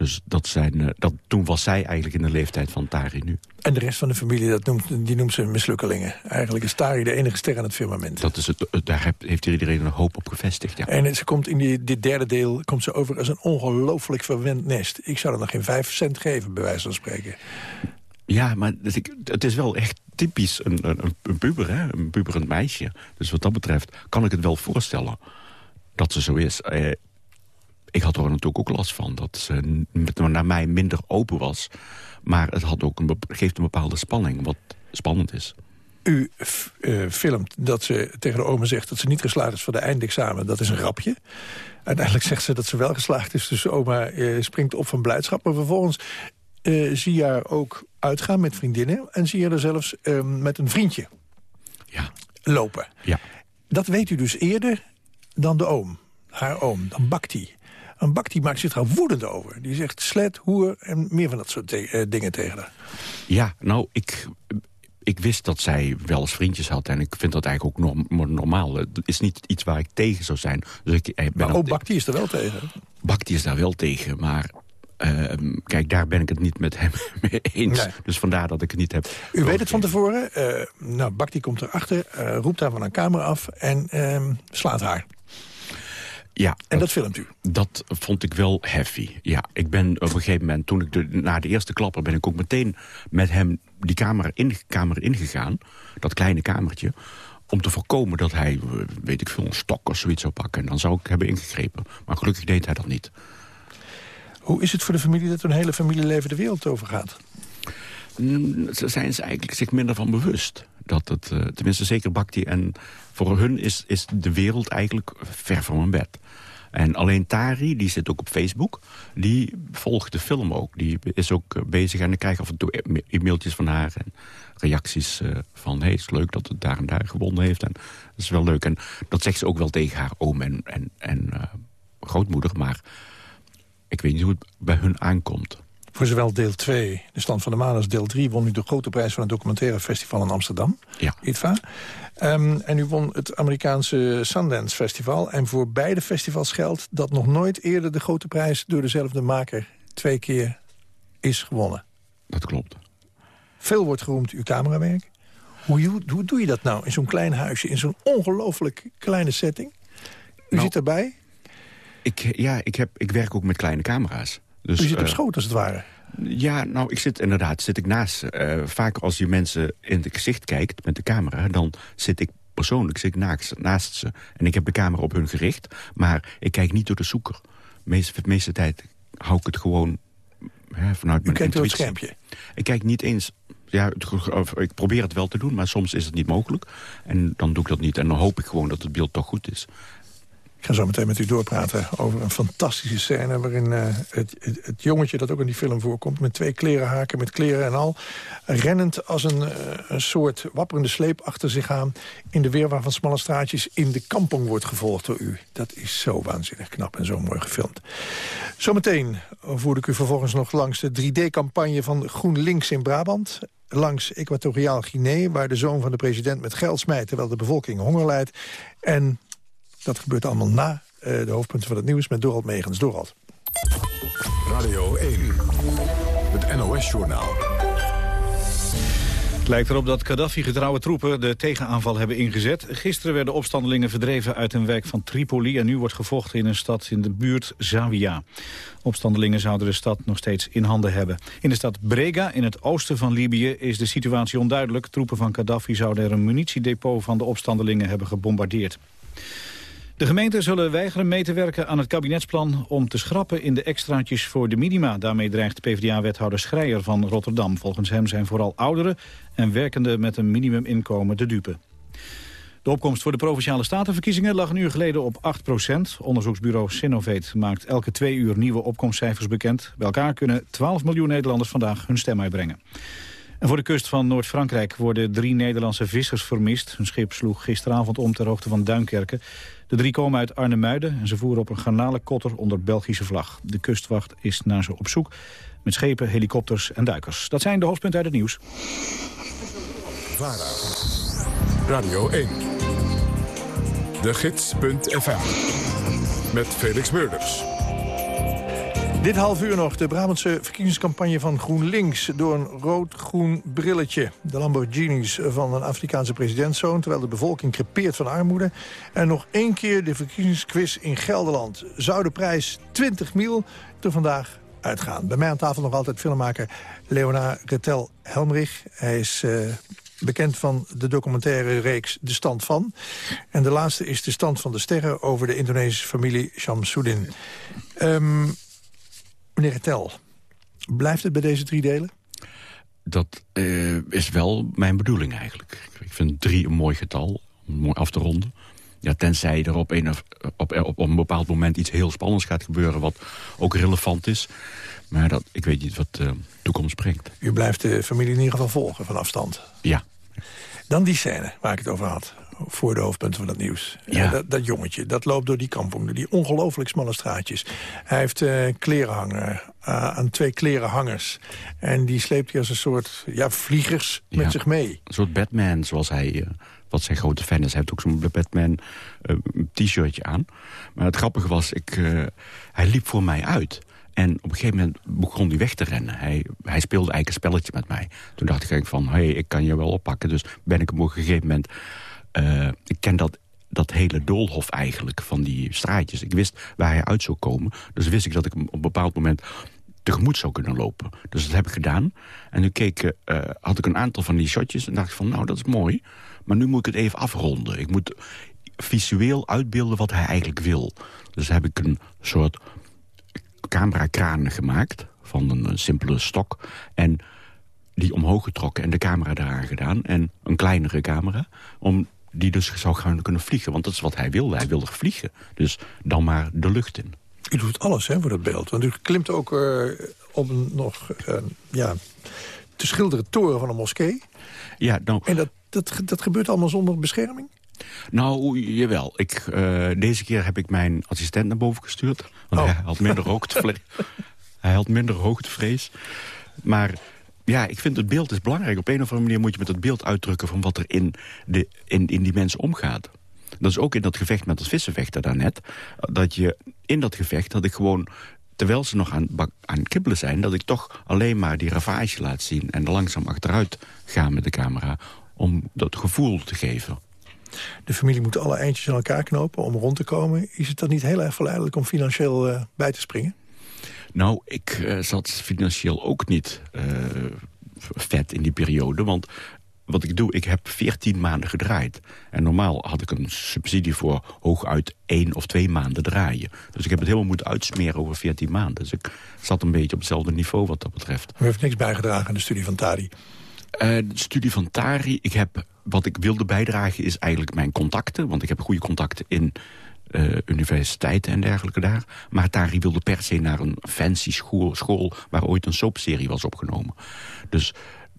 Dus dat zijn, uh, dat, toen was zij eigenlijk in de leeftijd van Tari nu. En de rest van de familie, dat noemt, die noemt ze mislukkelingen. Eigenlijk is Tari de enige ster aan het firmament. Dat is het, daar heeft iedereen een hoop op gevestigd, ja. En ze komt in die, dit derde deel komt ze over als een ongelooflijk verwend nest. Ik zou er nog geen vijf cent geven, bij wijze van spreken. Ja, maar het is wel echt typisch een, een, een puber, hè? een puberend meisje. Dus wat dat betreft kan ik het wel voorstellen dat ze zo is. Eh, ik had er natuurlijk ook last van dat ze naar mij minder open was. Maar het had ook een, geeft een bepaalde spanning, wat spannend is. U uh, filmt dat ze tegen de oma zegt dat ze niet geslaagd is voor de eindexamen. Dat is een grapje. Uiteindelijk zegt ze dat ze wel geslaagd is. Dus oma uh, springt op van blijdschap. Maar vervolgens uh, zie je haar ook uitgaan met vriendinnen... en zie je er zelfs uh, met een vriendje ja. lopen. Ja. Dat weet u dus eerder dan de oom, haar oom, dan Bakti. Een Bakti maakt zich er woedend over. Die zegt slet, hoer en meer van dat soort te uh, dingen tegen haar. Ja, nou, ik, ik wist dat zij wel eens vriendjes had. En ik vind dat eigenlijk ook norm normaal. Het is niet iets waar ik tegen zou zijn. Dus ik, ben maar ook Bakti is er wel tegen. Bakti is daar wel tegen, maar uh, kijk, daar ben ik het niet met hem (laughs) mee eens. Nee. Dus vandaar dat ik het niet heb. U weet het van tevoren. Uh, nou, Bakti komt erachter, uh, roept haar van een kamer af en ehm, slaat haar. Ja. En dat, dat, filmt u? Dat vond ik wel heavy. Ja, ik ben op een gegeven moment, toen ik de, na de eerste klapper... ben ik ook meteen met hem die kamer, in, kamer ingegaan. Dat kleine kamertje om te voorkomen dat hij, weet ik veel, een stok of zoiets zou pakken. En dan zou ik hebben ingegrepen. Maar gelukkig deed hij dat niet. Hoe is het voor de familie dat hun hele familieleven de wereld over gaat? Mm, ze zijn ze eigenlijk zich minder van bewust. Dat het, uh, tenminste zeker Bakti. En voor hun is, is de wereld eigenlijk ver van hun bed. En alleen Tari, die zit ook op Facebook, die volgt de film ook. Die is ook eh, bezig en ik krijg af en toe e-, e-mailtjes van haar... en reacties uh, van, hey, het is leuk dat het daar en daar gewonnen heeft. En dat is wel leuk. En dat zegt ze ook wel tegen haar oom en, en, en grootmoeder. Maar ik weet niet hoe het bij hun aankomt. Voor zowel deel 2, de stand van de maan, als deel 3... won u de grote prijs van het documentaire festival in Amsterdam. Ja. ITVA. Ehm, en u won het Amerikaanse Sundance Festival. En voor beide festivals geldt dat nog nooit eerder... de grote prijs door dezelfde maker twee keer is gewonnen. Dat klopt. Veel wordt geroemd uw camerawerk. Hoe, hoe, hoe doe je dat nou in zo'n klein huisje, in zo'n ongelooflijk kleine setting? U Nou, zit erbij, Ik, ja, ik, heb, ik werk ook met kleine camera's. Dus, u zit op eh, schoot als het ware. Ja, nou, ik zit inderdaad zit ik naast. Eh, vaak als je mensen in het gezicht kijkt met de camera... dan zit ik persoonlijk zit ik naast, naast ze. En ik heb de camera op hun gericht. Maar ik kijk niet door de zoeker. De meeste, de meeste tijd hou ik het gewoon hè, vanuit mijn kijkt door het schermpje. Ik kijk niet eens... Ja, het- ik probeer het wel te doen, maar soms is het niet mogelijk. En dan doe ik dat niet. En dan hoop ik gewoon dat het beeld toch goed is. Ik ga zo meteen met u doorpraten over een fantastische scène... waarin eh, het, het, jongetje dat ook in die film voorkomt... met twee klerenhaken, met kleren en al... rennend als een, eh, een soort wapperende sleep achter zich aan... in de weerwaar van smalle straatjes in de kampong wordt gevolgd door u. Dat is zo waanzinnig knap en zo mooi gefilmd. Zometeen voer ik u vervolgens nog langs de 3D-campagne van GroenLinks in Brabant langs Equatoriaal Guinea... waar de zoon van de president met geld smijt... terwijl de bevolking honger lijdt. En dat gebeurt allemaal na eh, de hoofdpunten van het nieuws met Dorald Megens. Dorald. Radio 1, het NOS-journaal. Het lijkt erop dat Gaddafi-getrouwe troepen de tegenaanval hebben ingezet. Gisteren werden opstandelingen verdreven uit een wijk van Tripoli... en nu wordt gevochten in een stad in de buurt Zawiya. Opstandelingen zouden de stad nog steeds in handen hebben. In de stad Brega, in het oosten van Libië, is de situatie onduidelijk. Troepen van Gaddafi zouden er een munitiedepot van de opstandelingen hebben gebombardeerd. De gemeenten zullen weigeren mee te werken aan het kabinetsplan om te schrappen in de extraatjes voor de minima. Daarmee dreigt PvdA-wethouder Schreier van Rotterdam. Volgens hem zijn vooral ouderen en werkenden met een minimuminkomen de dupe. De opkomst voor de Provinciale Statenverkiezingen lag een uur geleden op 8% Onderzoeksbureau Sinovate maakt elke twee uur nieuwe opkomstcijfers bekend. Bij elkaar kunnen 12 miljoen Nederlanders vandaag hun stem uitbrengen. En voor de kust van Noord-Frankrijk worden drie Nederlandse vissers vermist. Hun schip sloeg gisteravond om ter hoogte van Duinkerken. De drie komen uit Arnhemuiden en ze voeren op een garnalenkotter onder Belgische vlag. De kustwacht is naar ze op zoek met schepen, helikopters en duikers. Dat zijn de hoofdpunten uit het nieuws. VARA, Radio 1, de gids.fm, met Felix Meurders. Dit half uur nog de Brabantse verkiezingscampagne van GroenLinks... door een rood-groen brilletje. De Lamborghinis van een Afrikaanse presidentszoon... terwijl de bevolking crepeert van armoede. En nog één keer de verkiezingsquiz in Gelderland. Zou de prijs 20 mil er vandaag uitgaan. Bij mij aan tafel nog altijd filmmaker Leona Retel Helmrich. Hij is... eh, bekend van de documentaire reeks De Stand Van. En de laatste is De Stand van de Sterren... over de Indonesische familie Shamsuddin. Ehm Meneer Tel, blijft het bij deze drie delen? Dat eh, is wel mijn bedoeling eigenlijk. Ik vind drie een mooi getal, om mooi af te ronden. Ja, tenzij er op een, of- op, op een bepaald moment iets heel spannends gaat gebeuren... wat ook relevant is. Maar dat, ik weet niet wat de toekomst brengt. U blijft de familie in ieder geval volgen van afstand. Ja. Dan die scène waar ik het over had. Voor de hoofdpunten van het nieuws. Ja. Eh, dat, dat jongetje, dat loopt door die kampong. Door die ongelooflijk smalle straatjes. Hij heeft eh klerenhanger eh, aan twee klerenhangers. En die sleept hij als een soort ja, vliegers met zich mee. Een soort Batman, zoals hij, wat zijn grote fan is. Hij heeft ook zo'n Batman eh, t-shirtje aan. Maar het grappige was, ik, hij liep voor mij uit. En op een gegeven moment begon hij weg te rennen. Hij, hij speelde eigenlijk een spelletje met mij. Toen dacht ik eigenlijk van, hé, hey, ik kan je wel oppakken. Dus ben ik hem op een gegeven moment... eh, ik ken dat, dat hele doolhof eigenlijk van die straatjes. Ik wist waar hij uit zou komen. Dus wist ik dat ik hem op een bepaald moment tegemoet zou kunnen lopen. Dus dat heb ik gedaan. En nu keek, eh, had ik een aantal van die shotjes en dacht ik van, nou, dat is mooi. Maar nu moet ik het even afronden. Ik moet visueel uitbeelden wat hij eigenlijk wil. Dus heb ik een soort camerakraan gemaakt van een, een simpele stok. En die omhoog getrokken en de camera eraan gedaan. En een kleinere camera, om die dus zou gaan kunnen vliegen. Want dat is wat hij wilde. Hij wilde vliegen. Dus dan maar de lucht in. U doet alles hè, voor dat beeld. Want u klimt ook eh, op een nog eh, ja, te schilderen toren van een moskee. Ja, nou, En dat, dat, dat gebeurt allemaal zonder bescherming? Nou, jawel. Ik, eh, deze keer heb ik mijn assistent naar boven gestuurd. Want hij had minder (laughs) hoogtevrees. hij had minder hoogtevrees. Maar ja, ik vind het beeld is belangrijk. Op een of andere manier moet je met het beeld uitdrukken... van wat er in, de, in, in die mensen omgaat. Dat is ook in dat gevecht met dat vissenvechter daarnet. Dat je in dat gevecht, dat ik gewoon terwijl ze nog aan, aan kibbelen zijn... dat ik toch alleen maar die ravage laat zien... en langzaam achteruit ga met de camera om dat gevoel te geven. De familie moet alle eindjes aan elkaar knopen om rond te komen. Is het dan niet heel erg verleidelijk om financieel uh, bij te springen? Nou, ik uh, zat financieel ook niet uh, vet in die periode. Want wat ik doe, ik heb 14 maanden gedraaid. En normaal had ik een subsidie voor hooguit één of twee maanden draaien. Dus ik heb het helemaal moeten uitsmeren over 14 maanden. Dus ik zat een beetje op hetzelfde niveau wat dat betreft. U heeft niks bijgedragen aan de studie van Tari? Uh, de studie van Tari, ik heb, wat ik wilde bijdragen is eigenlijk mijn contacten. Want ik heb goede contacten in uh, universiteiten en dergelijke daar. Maar Tari wilde per se naar een fancy school, school waar ooit een soapserie was opgenomen. Dus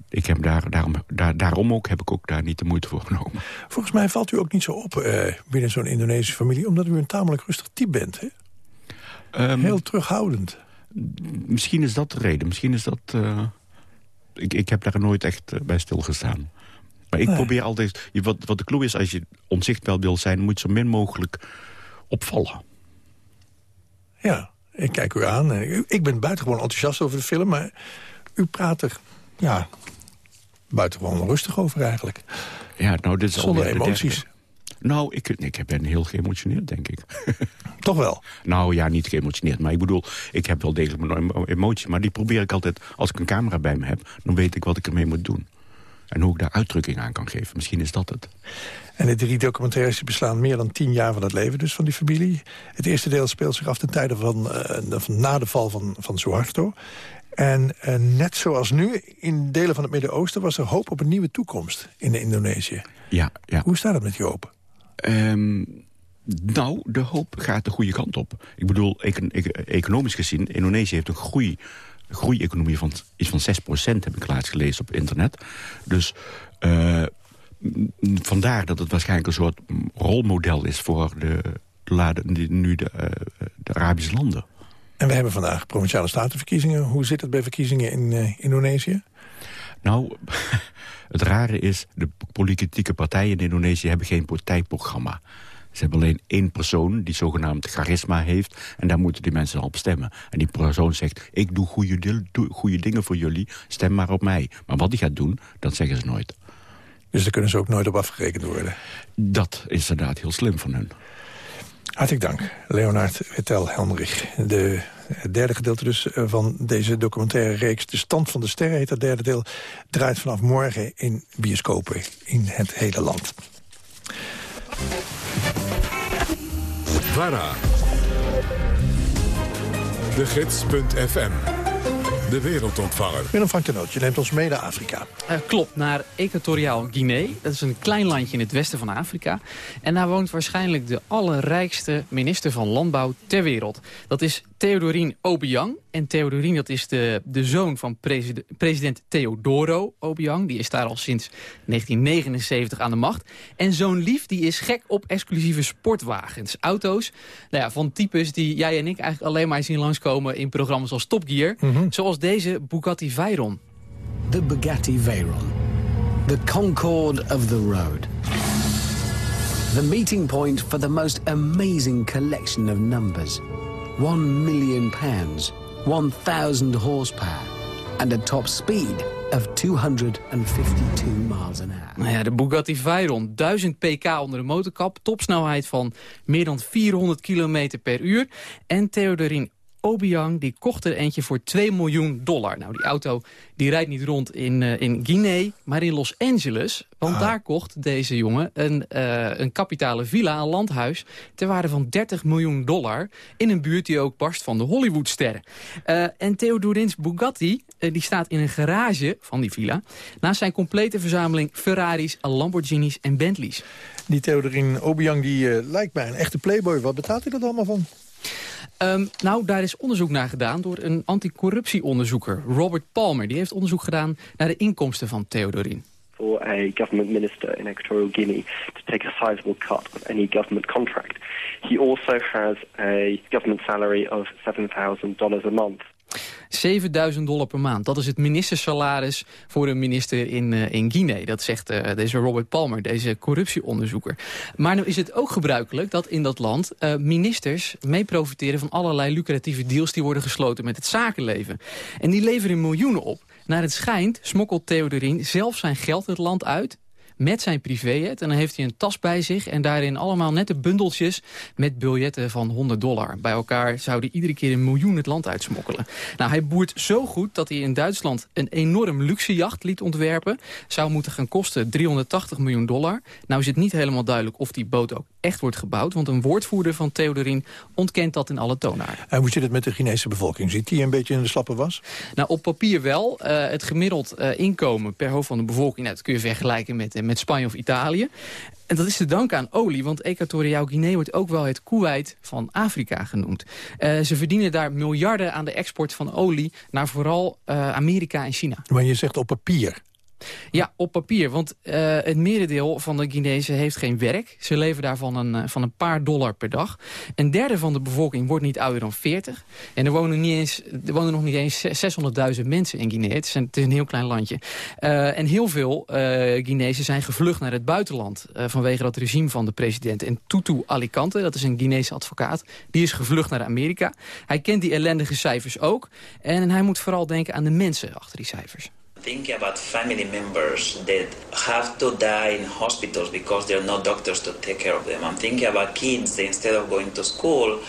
ik heb daar, daarom, daar, daarom ook heb ik ook daar niet de moeite voor genomen. Volgens mij valt u ook niet zo op uh, binnen zo'n Indonesische familie... omdat u een tamelijk rustig type bent, hè? Um, Heel terughoudend. Misschien is dat de reden. Misschien is dat... Uh, ik, ik heb daar nooit echt bij stilgestaan. Maar ik nee. probeer altijd... Wat, wat de clue is, als je onzichtbaar wil zijn... moet je zo min mogelijk opvallen. Ja, ik kijk u aan. Ik ben buitengewoon enthousiast over de film... maar u praat er ja, buitengewoon rustig over eigenlijk. Ja, nou, dit is Zonder emoties. Nou, ik, ik ben heel geëmotioneerd, denk ik. (laughs) Toch wel? Nou ja, niet geëmotioneerd. Maar ik bedoel, ik heb wel degelijk mijn emotie. Maar die probeer ik altijd, als ik een camera bij me heb... dan weet ik wat ik ermee moet doen. En hoe ik daar uitdrukking aan kan geven. Misschien is dat het. En de drie documentaires beslaan meer dan tien jaar van het leven dus van die familie. Het eerste deel speelt zich af ten tijde van, uh, van na de val van, van Suharto. En uh, net zoals nu, in delen van het Midden-Oosten... was er hoop op een nieuwe toekomst in Indonesië. Ja, ja. Hoe staat het met die hoop? Um, nou, de hoop gaat de goede kant op. Ik bedoel, econ economisch gezien... Indonesië heeft een groei, groei-economie van iets van 6% heb ik laatst gelezen op internet. Dus... Uh, vandaar dat het waarschijnlijk een soort rolmodel is... voor de, de, nu de, uh, de Arabische landen. En we hebben vandaag Provinciale Statenverkiezingen. Hoe zit het bij verkiezingen in uh, Indonesië? Nou, (laughs) het rare is, de politieke partijen in Indonesië hebben geen partijprogramma. Ze hebben alleen één persoon die zogenaamd charisma heeft... en daar moeten die mensen op stemmen. En die persoon zegt, ik doe goede, goede dingen voor jullie, stem maar op mij. Maar wat hij gaat doen, dat zeggen ze nooit. Dus daar kunnen ze ook nooit op afgerekend worden? Dat is inderdaad heel slim van hun. Hartelijk dank, Leonard Wittel Helmerich. De derde gedeelte dus eh, van deze documentaire reeks... De Stand van de Sterren heet dat derde deel... draait vanaf morgen in bioscopen in het hele land. VARA De Gids.fm de wereldontvanger. Willem van Tenoot, je neemt ons mee naar Afrika. Uh, klopt, naar Equatoriaal Guinea. Dat is een klein landje in het westen van Afrika. En daar woont waarschijnlijk de allerrijkste minister van Landbouw ter wereld. Dat is Theodorien Obiang. En Theodorien dat is de, de zoon van president, president Theodoro Obiang. Die is daar al sinds 1979 aan de macht. En zo'n lief die is gek op exclusieve sportwagens. Auto's nou ja, van types die jij en ik eigenlijk alleen maar zien langskomen... in programma's als Top Gear. Mm -hmm. Zoals deze Bugatti Veyron. The Bugatti Veyron. The Concorde of the road. The meeting point for the most amazing collection of numbers. 1 million pounds, 1000 horsepower and a top speed of 252 miles an hour. Nou ja, de Bugatti Veyron, 1000 pk onder de motorkap, topsnelheid van meer dan 400 km per uur. En Theodorin Obiang die kocht er eentje voor 2 miljoen dollar. Nou, die auto die rijdt niet rond in, uh, in Guinea, maar in Los Angeles. Want ah. daar kocht deze jongen een, uh, een kapitale villa, een landhuis... ter waarde van 30 miljoen dollar... in een buurt die ook barst van de Hollywoodsterren. Uh, en Theodorins Bugatti die staat in een garage van die villa... naast zijn complete verzameling Ferraris, Lamborghinis en Bentleys. Die Theodorin Obiang die, lijkt mij een echte playboy. Wat betaalt hij dat allemaal van? Um, nou, daar is onderzoek naar gedaan door een anticorruptieonderzoeker, Robert Palmer. Die heeft onderzoek gedaan naar de inkomsten van Theodorin. For a government minister in Equatorial Guinea to take a sizable cut of any government contract. He also has a government salary of $7,000 a month. 7000 dollar per maand. Dat is het ministersalaris voor een minister in, uh, in Guinea. Dat zegt uh, deze Robert Palmer, deze corruptieonderzoeker. Maar nu is het ook gebruikelijk dat in dat land uh, ministers mee profiteren van allerlei lucratieve deals die worden gesloten met het zakenleven. En die leveren miljoenen op. Naar het schijnt smokkelt Theodorien zelf zijn geld het land uit met zijn privéjet. En dan heeft hij een tas bij zich en daarin allemaal nette bundeltjes met biljetten van 100 dollar. Bij elkaar zouden iedere keer een miljoen het land uitsmokkelen. Nou, hij boert zo goed dat hij in Duitsland een enorm luxe jacht liet ontwerpen. Zou moeten gaan kosten 380 miljoen dollar. Nou is het niet helemaal duidelijk of die boot ook echt wordt gebouwd. Want een woordvoerder van Theodorin ontkent dat in alle toonaarden. En hoe zit het met de Chinese bevolking? Zit die een beetje in de slappe was? Nou, op papier wel. Uh, het gemiddeld uh, inkomen per hoofd van de bevolking... Nou, dat kun je vergelijken met, uh, met Spanje of Italië. En dat is te danken aan olie, want Equatoriaal Guinea wordt ook wel het Kuwait van Afrika genoemd. Uh, ze verdienen daar miljarden aan de export van olie naar vooral uh, Amerika en China. Maar je zegt op papier. Ja, op papier. Want uh, het merendeel van de Guinezen heeft geen werk. Ze leven daarvan een, uh, van een paar dollar per dag. Een derde van de bevolking wordt niet ouder dan 40. En er wonen, niet eens, er wonen nog niet eens 600.000 mensen in Guinea. Het is, een, heel klein landje. Uh, en heel veel Guinezen zijn gevlucht naar het buitenland... vanwege dat regime van de president. En Tutu Alicante, dat is een Guinese advocaat... die is gevlucht naar Amerika. Hij kent die ellendige cijfers ook. En hij moet vooral denken aan de mensen achter die cijfers. Thinking about family members that have to die in hospitals because there are no doctors to take care of them. I'm thinking about kids that instead of going to school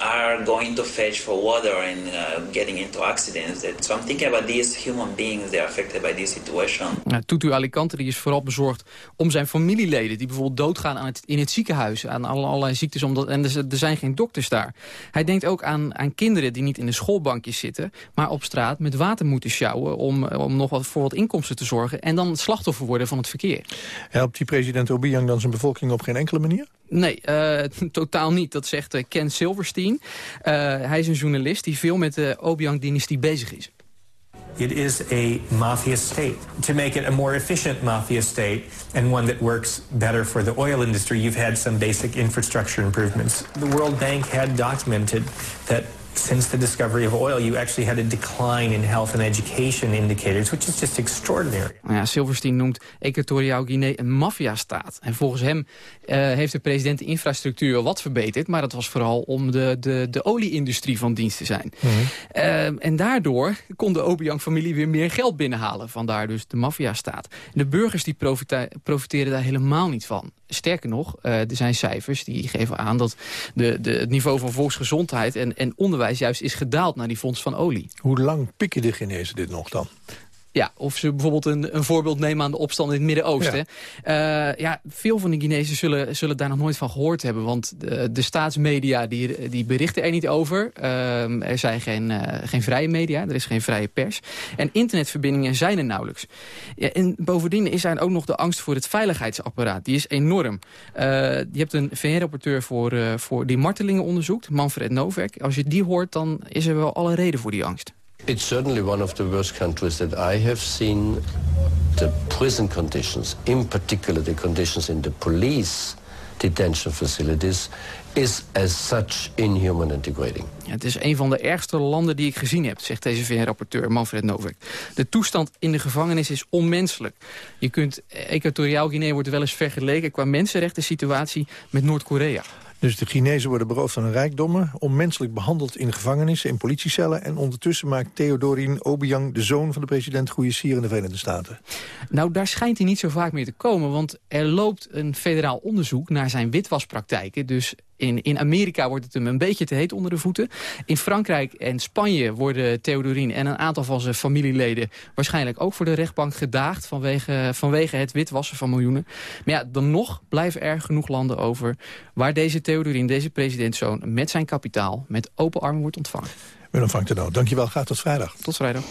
are going to fetch for water and uh, getting into accidents. That, so I'm thinking about these human beings that are affected by this situation. Ja, Tutu Alicante die is vooral bezorgd om zijn familieleden... die bijvoorbeeld doodgaan aan het, in het ziekenhuis, aan allerlei ziektes. Omdat, en er, er zijn geen dokters daar. Hij denkt ook aan, aan kinderen die niet in de schoolbankjes zitten... maar op straat met water moeten sjouwen om, om nog wat voor wat inkomsten te zorgen... en dan slachtoffer worden van het verkeer. Helpt die president Obiang dan zijn bevolking op geen enkele manier? Nee, uh, (laughs) totaal niet. Dat zegt uh, Ken Silverstein. Uh, hij is een journalist die veel met de Obiang-dynastie bezig is. It is a mafia state. To make it a more efficient mafia state and one that works better for the oil industry, you've had some basic infrastructure improvements. The World Bank had documented that since the discovery of oil, you actually had a decline in health and education indicators, which is just extraordinary. Nou ja, Silverstein noemt Equatoriaal Guinea een maffiastaat. En volgens hem uh, heeft de president de infrastructuur wel wat verbeterd, maar dat was vooral om de, de, de olieindustrie van dienst te zijn. Mm -hmm. uh, en daardoor kon de Obiang-familie weer meer geld binnenhalen. Vandaar dus de maffiastaat. De burgers die profiteren daar helemaal niet van. Sterker nog, uh, er zijn cijfers die geven aan dat de, de, het niveau van volksgezondheid en, en onderwijs juist is gedaald naar die fonds van olie. Hoe lang pikken de Chinezen dit nog dan? Ja, of ze bijvoorbeeld een, een voorbeeld nemen aan de opstand in het Midden-Oosten. Ja. Uh, ja, veel van de Guinezen zullen, zullen daar nog nooit van gehoord hebben. Want de, de staatsmedia die, die berichten er niet over. Uh, er zijn geen, uh, geen vrije media, er is geen vrije pers. En internetverbindingen zijn er nauwelijks. Ja, en bovendien is er ook nog de angst voor het veiligheidsapparaat. Die is enorm. je hebt een VN-rapporteur voor, voor die martelingen onderzoekt, Manfred Novak. Als je die hoort, dan is er wel alle reden voor die angst. It's certainly one of the worst countries that I have seen. The prison conditions, in particular the conditions in the police detention facilities, is as such inhuman and degrading. Het is een van de ergste landen die ik gezien heb, zegt deze VN-rapporteur Manfred Novak. De toestand in de gevangenis is onmenselijk. Je kunt, Equatoriaal Guinea wordt wel eens vergeleken qua mensenrechten situatie met Noord-Korea. Dus de Chinezen worden beroofd van hun rijkdommen... onmenselijk behandeld in gevangenissen, in politiecellen... en ondertussen maakt Theodorin Obiang, de zoon van de president... goede sier in de Verenigde Staten. Nou, daar schijnt hij niet zo vaak meer te komen... want er loopt een federaal onderzoek naar zijn witwaspraktijken. Dus in, in Amerika wordt het hem een beetje te heet onder de voeten. In Frankrijk en Spanje worden Theodorien en een aantal van zijn familieleden... waarschijnlijk ook voor de rechtbank gedaagd... vanwege, vanwege het witwassen van miljoenen. Maar ja, dan nog blijven er genoeg landen over... waar deze Theodorien, deze presidentszoon... met zijn kapitaal met open armen wordt ontvangen. Willem Frank de Noot, dankjewel. Gaat tot vrijdag. Tot vrijdag.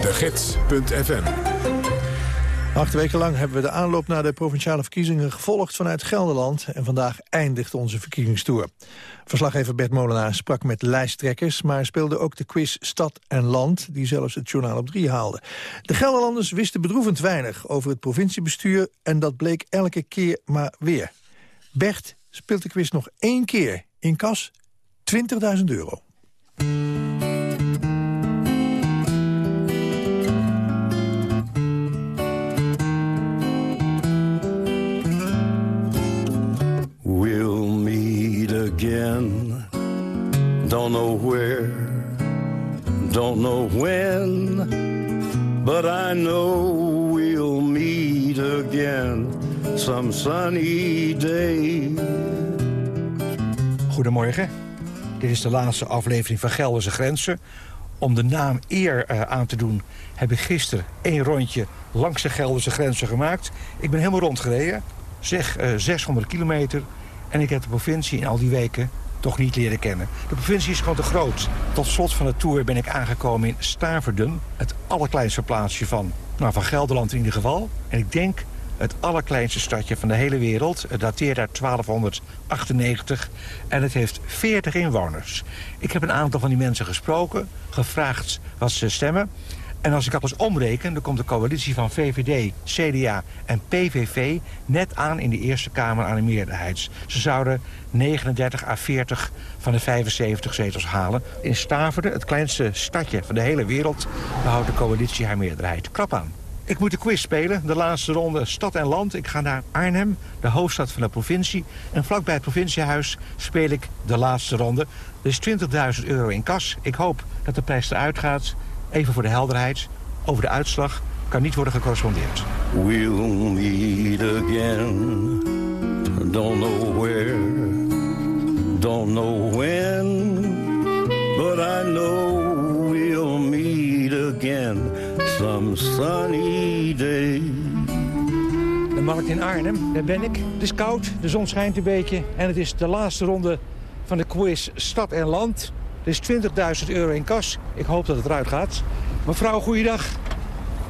De Gids.fm Acht weken lang hebben we de aanloop naar de provinciale verkiezingen gevolgd vanuit Gelderland. En vandaag eindigt onze verkiezingstour. Verslaggever Bert Molenaar sprak met lijsttrekkers, maar speelde ook de quiz Stad en Land, die zelfs het journaal op drie haalde. De Gelderlanders wisten bedroevend weinig over het provinciebestuur en dat bleek elke keer maar weer. Bert speelt de quiz nog één keer in kas 20.000 euro. Again. Don't know where, don't know when, but I know we'll meet again some sunny day. Goedemorgen. Dit is de laatste aflevering van Gelderse Grenzen. Om de naam eer uh, aan te doen heb ik gisteren één rondje langs de Gelderse grenzen gemaakt. Ik ben helemaal rondgereden, zeg uh, 600 kilometer. En ik heb de provincie in al die weken toch niet leren kennen. De provincie is gewoon te groot. Tot slot van de tour ben ik aangekomen in Staverden. Het allerkleinste plaatsje van, nou, van Gelderland in ieder geval. En ik denk het allerkleinste stadje van de hele wereld. Het dateert uit 1298 en het heeft 40 inwoners. Ik heb een aantal van die mensen gesproken, gevraagd wat ze stemmen. En als ik alles omreken, dan komt de coalitie van VVD, CDA en PVV... net aan in de Eerste Kamer aan de meerderheid. Ze zouden 39 à 40 van de 75 zetels halen. In Staverde, het kleinste stadje van de hele wereld... behoudt de coalitie haar meerderheid. Krap aan. Ik moet de quiz spelen, de laatste ronde stad en land. Ik ga naar Arnhem, de hoofdstad van de provincie. En vlakbij het provinciehuis speel ik de laatste ronde. Er is 20.000 euro in kas. Ik hoop dat de prijs eruit gaat. Even voor de helderheid. Over de uitslag kan niet worden gecorrespondeerd. We'll meet again. Don't know where, don't know when, but I know we'll meet again some sunny day. De markt in Arnhem, daar ben ik. Het is koud, de zon schijnt een beetje en het is de laatste ronde van de quiz Stad en Land. Er is 20.000 euro in kas. Ik hoop dat het eruit gaat. Mevrouw, goeiedag.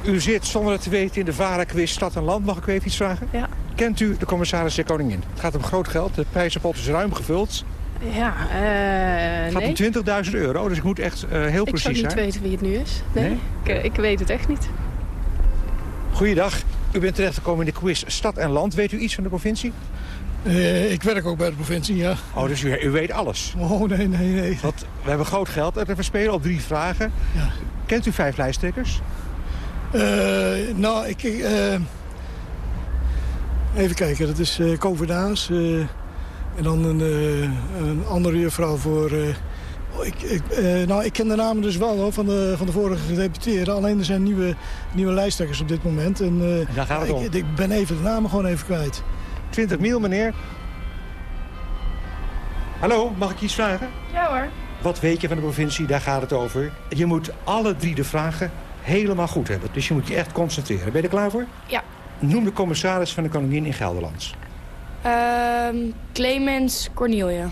U zit zonder het te weten in de VARA-quiz Stad en Land. Mag ik u even iets vragen? Ja. Kent u de commissaris de Koningin? Het gaat om groot geld. De prijzenpot is ruim gevuld. Ja, uh, Het gaat om 20.000 euro, dus ik moet echt uh, heel ik precies zijn. Ik zou niet weten wie het nu is. Nee, nee? Ik, ik, weet het echt niet. Goeiedag. U bent terechtgekomen in de quiz Stad en Land. Weet u iets van de provincie? Uh, ik werk ook bij de provincie, ja. Oh, dus u, u weet alles? Oh, nee, nee, nee. Want we hebben groot geld en we spelen op drie vragen. Ja. Kent u vijf lijsttrekkers? Uh, nou, ik... Uh, even kijken, dat is uh, Koverdaas. en dan een, een andere juffrouw voor... Oh, ik, ik, nou, ik ken de namen dus wel hoor, van, de, van de vorige gedeputeerden. Alleen er zijn nieuwe, nieuwe lijsttrekkers op dit moment. En, en daar gaat het om. Ik, ik ben even de namen gewoon even kwijt. 20 mil, meneer. Hallo, mag ik iets vragen? Ja hoor. Wat weet je van de provincie? Daar gaat het over. Je moet alle drie de vragen helemaal goed hebben. Dus je moet je echt concentreren. Ben je er klaar voor? Ja. Noem de commissaris van de koningin in Gelderland. Uh, Clemens Cornelia.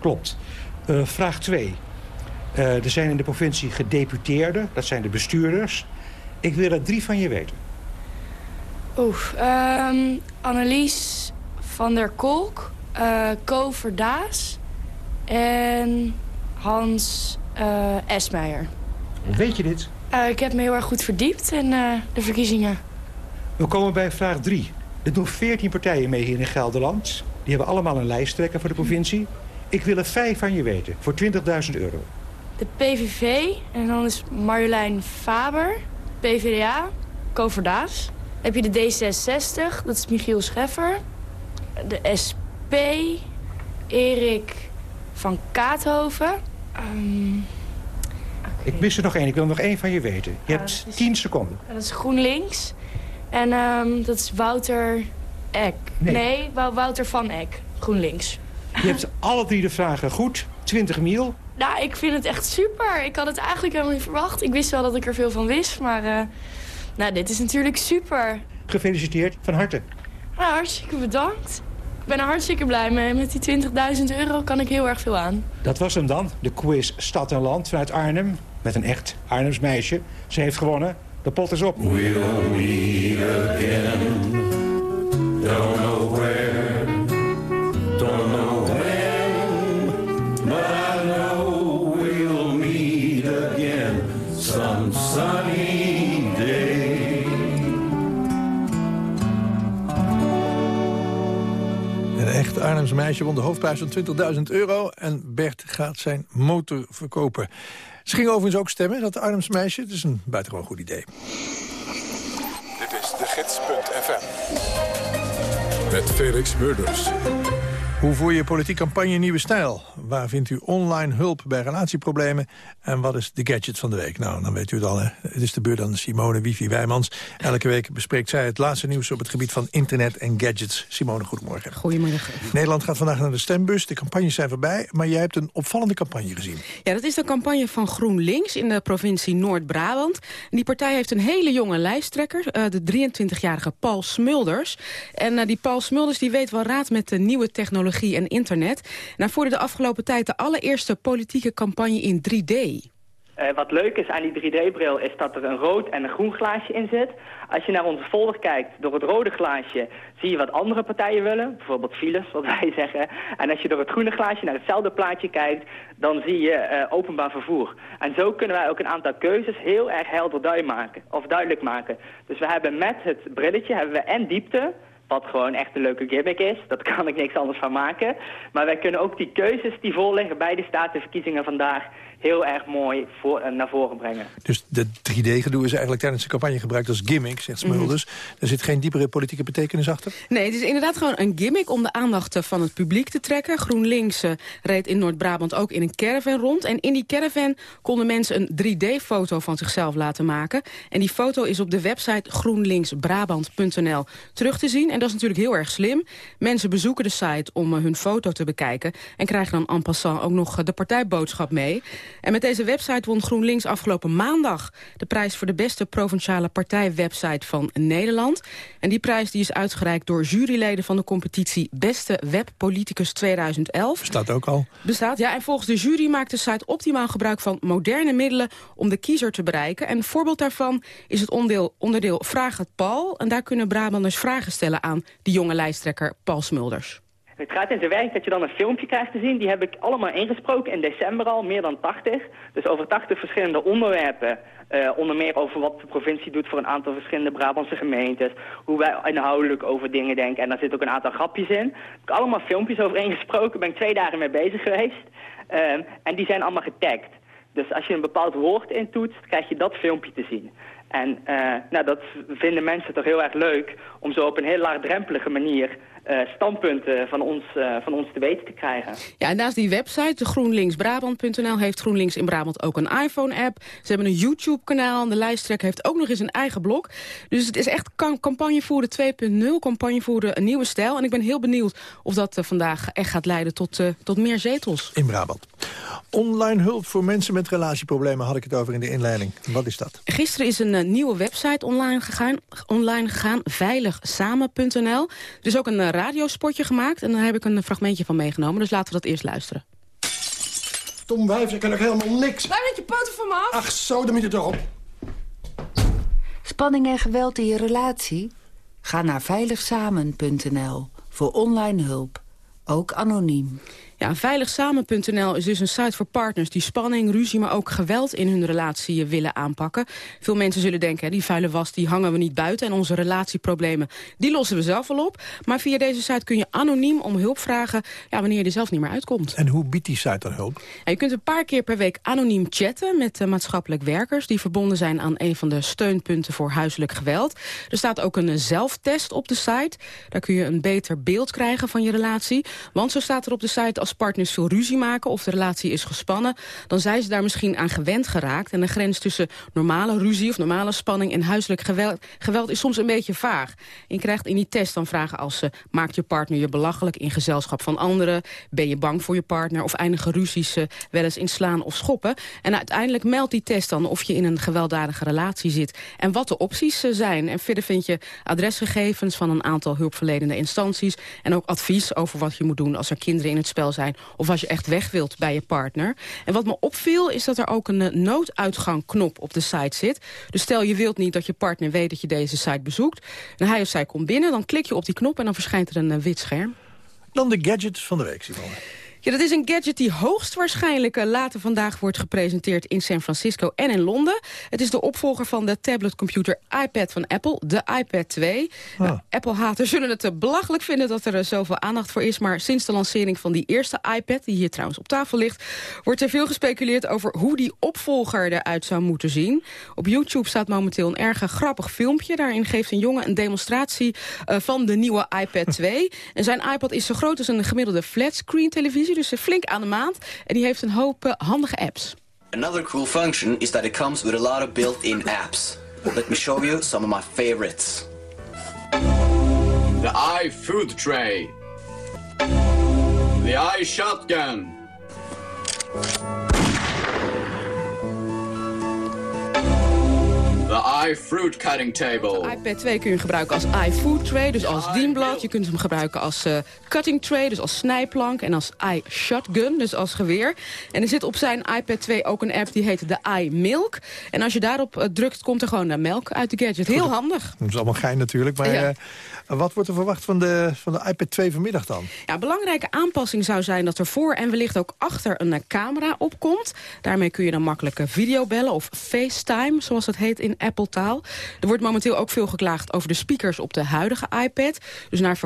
Klopt. Uh, vraag 2. Uh, er zijn in de provincie gedeputeerden. Dat zijn de bestuurders. Ik wil er drie van je weten. Oeh, um, Annelies van der Kolk, uh, Co Verdaas en Hans uh, Esmeijer. Hoe weet je dit? Uh, ik heb me heel erg goed verdiept in de verkiezingen. We komen bij vraag 3. Er doen 14 partijen mee hier in Gelderland. Die hebben allemaal een lijsttrekker voor de provincie. Ik wil er vijf van je weten, voor 20.000 euro. De PVV, en dan is Marjolein Faber, PvdA, Co Verdaas heb je de D66, dat is Michiel Scheffer. De SP, Erik van Kaathoven. Um, okay. Ik mis er nog één, ik wil nog één van je weten. Je hebt is, 10 seconden. Dat is GroenLinks. En um, dat is Wouter Eck. Nee. nee, Wouter van Eck, GroenLinks. Je hebt alle drie de vragen goed, 20 mil. Nou, ik vind het echt super. Ik had het eigenlijk helemaal niet verwacht. Ik wist wel dat ik er veel van wist, maar... Uh, nou, dit is natuurlijk super. Gefeliciteerd, van harte. Nou, hartstikke bedankt. Ik ben er hartstikke blij mee. Met die 20.000 euro kan ik heel erg veel aan. Dat was hem dan, de quiz Stad en Land vanuit Arnhem. Met een echt Arnhems meisje. Ze heeft gewonnen. De pot is op. We'll meet again. Don't know where, Arnhems meisje won de hoofdprijs van 20.000 euro... en Bert gaat zijn motor verkopen. Ze ging overigens ook stemmen, dat Arnhems meisje. Het is een buitengewoon goed idee. Dit is de gids.fm. Met Felix Murders. Hoe voer je politiek campagne Nieuwe Stijl? Waar vindt u online hulp bij relatieproblemen? En wat is de gadget van de week? Nou, dan weet u het al, hè? Het is de beurt aan Simone Wifi Wijmans. Elke week bespreekt zij het laatste nieuws op het gebied van internet en gadgets. Simone, goedemorgen. Goedemorgen. Nederland gaat vandaag naar de stembus. De campagnes zijn voorbij, maar jij hebt een opvallende campagne gezien. Ja, dat is de campagne van GroenLinks in de provincie Noord-Brabant. Die partij heeft een hele jonge lijsttrekker, eh, de 23-jarige Paul Smulders. En eh, die Paul Smulders die weet wel raad met de nieuwe technologie en internet. En hij de afgelopen tijd de allereerste politieke campagne in 3D. Eh, wat leuk is aan die 3D-bril is dat er een rood en een groen glaasje in zit. Als je naar onze folder kijkt, door het rode glaasje zie je wat andere partijen willen. Bijvoorbeeld files, wat (laughs) wij zeggen. En als je door het groene glaasje naar hetzelfde plaatje kijkt, dan zie je eh, openbaar vervoer. En zo kunnen wij ook een aantal keuzes heel erg helder duidelijk maken, of duidelijk maken. Dus we hebben met het brilletje hebben we en diepte, wat gewoon echt een leuke gimmick is. Dat kan ik niks anders van maken. Maar wij kunnen ook die keuzes die voorliggen bij de statenverkiezingen vandaag heel erg mooi voor, eh, naar voren brengen. Dus de 3D-gedoe is eigenlijk tijdens de campagne gebruikt als gimmick, zegt Smulders. Er zit geen diepere politieke betekenis achter? Nee, het is inderdaad gewoon een gimmick om de aandacht eh, van het publiek te trekken. GroenLinks eh, reed in Noord-Brabant ook in een caravan rond. En in die caravan konden mensen een 3D-foto van zichzelf laten maken. En die foto is op de website groenlinksbrabant.nl terug te zien. En dat is natuurlijk heel erg slim. Mensen bezoeken de site om hun foto te bekijken... en krijgen dan en passant ook nog de partijboodschap mee. En met deze website won GroenLinks afgelopen maandag... de prijs voor de beste provinciale partijwebsite van Nederland. En die prijs die is uitgereikt door juryleden van de competitie... Beste Webpoliticus 2011. Staat ook al. Bestaat, ja. En volgens de jury maakt de site optimaal gebruik van moderne middelen... om de kiezer te bereiken. En een voorbeeld daarvan is het onderdeel, onderdeel Vraag het Paul. En daar kunnen Brabanders vragen stellen aan die jonge lijsttrekker Paul Smulders. Het gaat in zijn werk dat je dan een filmpje krijgt te zien. Die heb ik allemaal ingesproken in december al, meer dan 80. Dus over 80 verschillende onderwerpen. Uh, onder meer over wat de provincie doet voor een aantal verschillende Brabantse gemeentes. Hoe wij inhoudelijk over dingen denken. En daar zit ook een aantal grapjes in. Heb ik allemaal filmpjes over ingesproken. ben ik twee dagen mee bezig geweest. Uh, en die zijn allemaal getagd. Dus als je een bepaald woord intoetst, krijg je dat filmpje te zien. En uh, nou, dat vinden mensen toch heel erg leuk om zo op een heel laagdrempelige manier standpunten van ons, uh, van ons te weten te krijgen. Ja, en naast die website, groenlinksbrabant.nl, heeft GroenLinks in Brabant ook een iPhone-app. Ze hebben een YouTube-kanaal. De lijsttrekker heeft ook nog eens een eigen blog. Dus het is echt campagne voeren 2.0, campagne voeren een nieuwe stijl. En ik ben heel benieuwd of dat uh, vandaag echt gaat leiden tot, tot meer zetels. In Brabant. Online hulp voor mensen met relatieproblemen had ik het over in de inleiding. Wat is dat? Gisteren is een nieuwe website online gegaan, online gegaan veiligsamen.nl. Er is ook een radiospotje gemaakt en daar heb ik een fragmentje van meegenomen. Dus laten we dat eerst luisteren. Tom wijf, ik kan ook helemaal niks. Blijf met je poten van me af. Ach, zo, dan moet je toch op. Spanning en geweld in je relatie? Ga naar veiligsamen.nl voor online hulp. Ook anoniem. Ja, veiligsamen.nl is dus een site voor partners die spanning, ruzie, maar ook geweld in hun relatie willen aanpakken. Veel mensen zullen denken, hè, die vuile was, die hangen we niet buiten en onze relatieproblemen, die lossen we zelf wel op. Maar via deze site kun je anoniem om hulp vragen ja, wanneer je er zelf niet meer uitkomt. En hoe biedt die site dan hulp? Ja, je kunt een paar keer per week anoniem chatten met uh, maatschappelijk werkers die verbonden zijn aan een van de steunpunten voor huiselijk geweld. Er staat ook een zelftest op de site. Daar kun je een beter beeld krijgen van je relatie. Want zo staat er op de site als partners veel ruzie maken of de relatie is gespannen... dan zijn ze daar misschien aan gewend geraakt. En de grens tussen normale ruzie of normale spanning en huiselijk geweld, geweld is soms een beetje vaag. je krijgt in die test dan vragen als... ze maakt je partner je belachelijk in gezelschap van anderen? Ben je bang voor je partner? Of eindigen ruzies uh, wel eens in slaan of schoppen? En uiteindelijk meldt die test dan of je in een gewelddadige relatie zit... en wat de opties uh, zijn. En verder vind je adresgegevens van een aantal hulpverlenende instanties... en ook advies over wat je moet doen als er kinderen in het spel zijn zijn... of als je echt weg wilt bij je partner. En wat me opviel is dat er ook een uh, nooduitgangknop op de site zit. Dus stel je wilt niet dat je partner weet dat je deze site bezoekt... en hij of zij komt binnen, dan klik je op die knop... en dan verschijnt er een uh, wit scherm. Dan de gadget van de week, Simone. Ja, dat is een gadget die hoogstwaarschijnlijk uh, later vandaag wordt gepresenteerd in San Francisco en in Londen. Het is de opvolger van de tabletcomputer iPad van Apple, de iPad 2. Ah. Nou, Apple-haters zullen het uh, belachelijk vinden dat er uh, zoveel aandacht voor is, maar sinds de lancering van die eerste iPad, die hier trouwens op tafel ligt, wordt er veel gespeculeerd over hoe die opvolger eruit zou moeten zien. Op YouTube staat momenteel een erg grappig filmpje. Daarin geeft een jongen een demonstratie uh, van de nieuwe iPad (laughs) 2. en zijn iPad is zo groot als een gemiddelde flatscreen televisie dus flink aan de maand. En die heeft een hoop uh, handige apps. Another cool function is that it comes with a lot of built-in apps. Let me show you some of my favorites. The iFood tray. The iShotgun. The iFruit cutting table. De iPad 2 kun je gebruiken als iFood tray, dus als dienblad. Je kunt hem gebruiken als uh, cutting tray, dus als snijplank. En als iShotgun, dus als geweer. En er zit op zijn iPad 2 ook een app die heet de iMilk. En als je daarop uh, drukt, komt er gewoon uh, melk uit de gadget. Heel handig. Dat is allemaal gein natuurlijk, maar... Ja. Wat wordt er verwacht van de, van de iPad 2 vanmiddag dan? Ja, een belangrijke aanpassing zou zijn dat er voor en wellicht ook achter een camera opkomt. Daarmee kun je dan makkelijk video bellen of FaceTime, zoals het heet in Apple-taal. Er wordt momenteel ook veel geklaagd over de speakers op de huidige iPad. Dus naar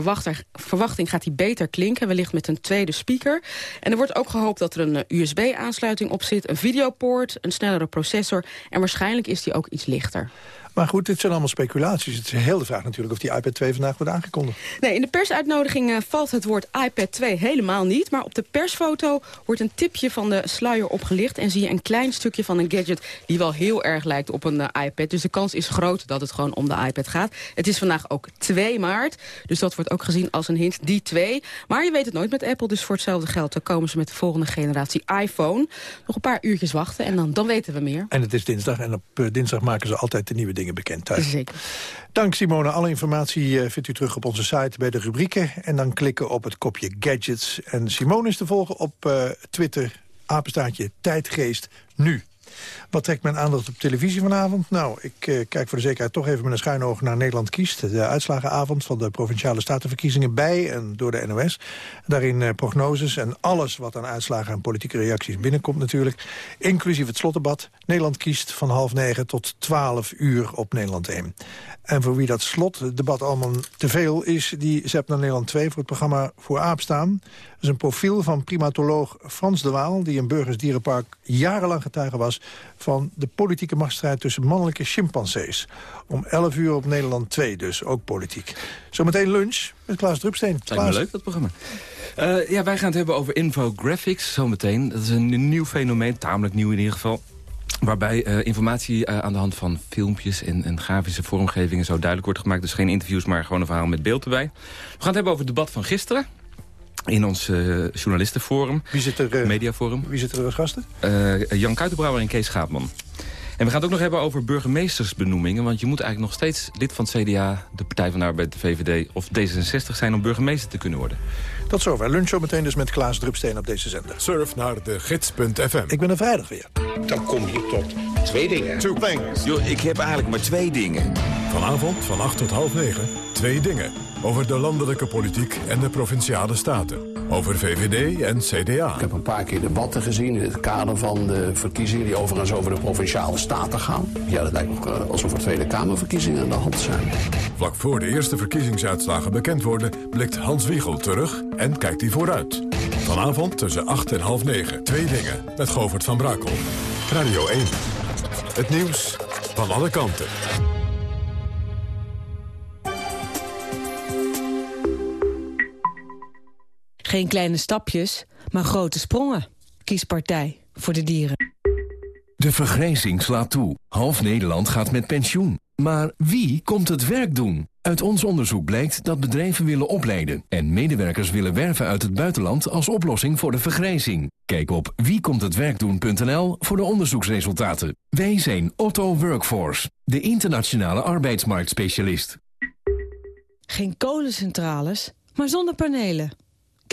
verwachting gaat die beter klinken, wellicht met een tweede speaker. En er wordt ook gehoopt dat er een USB-aansluiting op zit, een videopoort, een snellere processor en waarschijnlijk is die ook iets lichter. Maar goed, dit zijn allemaal speculaties. Het is een hele vraag natuurlijk of die iPad 2 vandaag wordt aangekondigd. Nee, in de persuitnodiging uh, valt het woord iPad 2 helemaal niet. Maar op de persfoto wordt een tipje van de sluier opgelicht... en zie je een klein stukje van een gadget die wel heel erg lijkt op een uh, iPad. Dus de kans is groot dat het gewoon om de iPad gaat. Het is vandaag ook 2 maart, dus dat wordt ook gezien als een hint, die 2. Maar je weet het nooit met Apple, dus voor hetzelfde geld... dan komen ze met de volgende generatie iPhone. Nog een paar uurtjes wachten en dan, dan weten we meer. En het is dinsdag en op uh, dinsdag maken ze altijd de nieuwe dingen bekend thuis. Zeker. Dank Simone. Alle informatie uh, vindt u terug op onze site bij de rubrieken. En dan klikken op het kopje gadgets. En Simone is te volgen op uh, Twitter, apenstaartje Tijdgeest Nu. Wat trekt mijn aandacht op televisie vanavond? Nou, ik uh, kijk voor de zekerheid toch even met een schuin oog naar Nederland kiest. De uitslagenavond van de Provinciale Statenverkiezingen bij en door de NOS. Daarin uh, prognoses en alles wat aan uitslagen en politieke reacties binnenkomt natuurlijk. Inclusief het slotdebat. Nederland kiest van half negen tot twaalf uur op Nederland 1. En voor wie dat slotdebat allemaal te veel is... die zet naar Nederland 2 voor het programma Voor Aap staan. Dat is een profiel van primatoloog Frans de Waal... die in Burgers Dierenpark jarenlang getuige was... van de politieke machtsstrijd tussen mannelijke chimpansees. Om 11 uur op Nederland 2 dus, ook politiek. Zometeen lunch met Klaas Drupsteen. Dat lijkt me leuk, dat programma. Uh, ja, wij gaan het hebben over infographics zometeen. Dat is een nieuw fenomeen, tamelijk nieuw in ieder geval waarbij uh, informatie uh, aan de hand van filmpjes en, en, grafische vormgevingen zo duidelijk wordt gemaakt. Dus geen interviews, maar gewoon een verhaal met beeld erbij. We gaan het hebben over het debat van gisteren. In ons uh, journalistenforum, wie zit er, mediaforum. Wie zit er als gasten? Jan Kuitenbrouwer en Kees Schaapman. En we gaan het ook nog hebben over burgemeestersbenoemingen. Want je moet eigenlijk nog steeds lid van het CDA, de Partij van de Arbeid, de VVD of D66 zijn om burgemeester te kunnen worden. Tot zover. Lunch zo meteen dus met Klaas Drupsteen op deze zender. Surf naar de gids.fm. Ik ben er vrijdag weer. Dan kom je tot twee dingen. Two things. Yo, ik heb eigenlijk maar twee dingen. Vanavond van 8 tot half 9. Twee dingen. Over de landelijke politiek en de provinciale staten. Over VVD en CDA. Ik heb een paar keer debatten gezien in het kader van de verkiezingen... die overigens over de provinciale staten gaan. Ja, dat lijkt nog uh, alsof er Tweede Kamerverkiezingen aan de hand zijn. Vlak voor de eerste verkiezingsuitslagen bekend worden... blikt Hans Wiegel terug en kijkt hij vooruit. Vanavond tussen 8 en half 9. Twee dingen met Govert van Brakel. Radio 1. Het nieuws van alle kanten. Geen kleine stapjes, maar grote sprongen. Kies partij voor de dieren. De vergrijzing slaat toe. Half Nederland gaat met pensioen. Maar wie komt het werk doen? Uit ons onderzoek blijkt dat bedrijven willen opleiden... en medewerkers willen werven uit het buitenland als oplossing voor de vergrijzing. Kijk op wiekomthetwerkdoen.nl voor de onderzoeksresultaten. Wij zijn Otto Workforce, de internationale arbeidsmarktspecialist. Geen kolencentrales, maar zonnepanelen.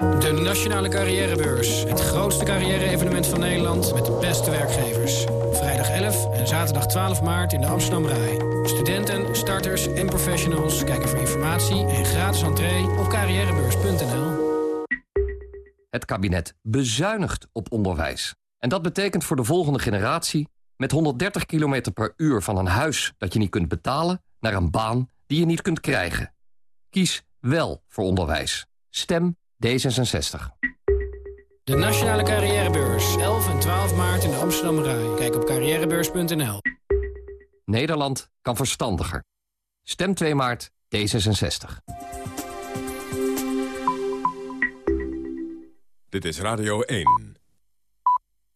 De Nationale Carrièrebeurs. Het grootste carrière-evenement van Nederland met de beste werkgevers. Vrijdag 11 en zaterdag 12 maart in de Amsterdam Rai. Studenten, starters en professionals kijken voor informatie en gratis entree op carrièrebeurs.nl. Het kabinet bezuinigt op onderwijs. En dat betekent voor de volgende generatie... met 130 km per uur van een huis dat je niet kunt betalen... naar een baan die je niet kunt krijgen. Kies wel voor onderwijs. Stem D66. De Nationale Carrièrebeurs. 11 en 12 maart in de Amsterdam Rai. Kijk op carrièrebeurs.nl. Nederland kan verstandiger. Stem 2 maart D66. Dit is Radio 1.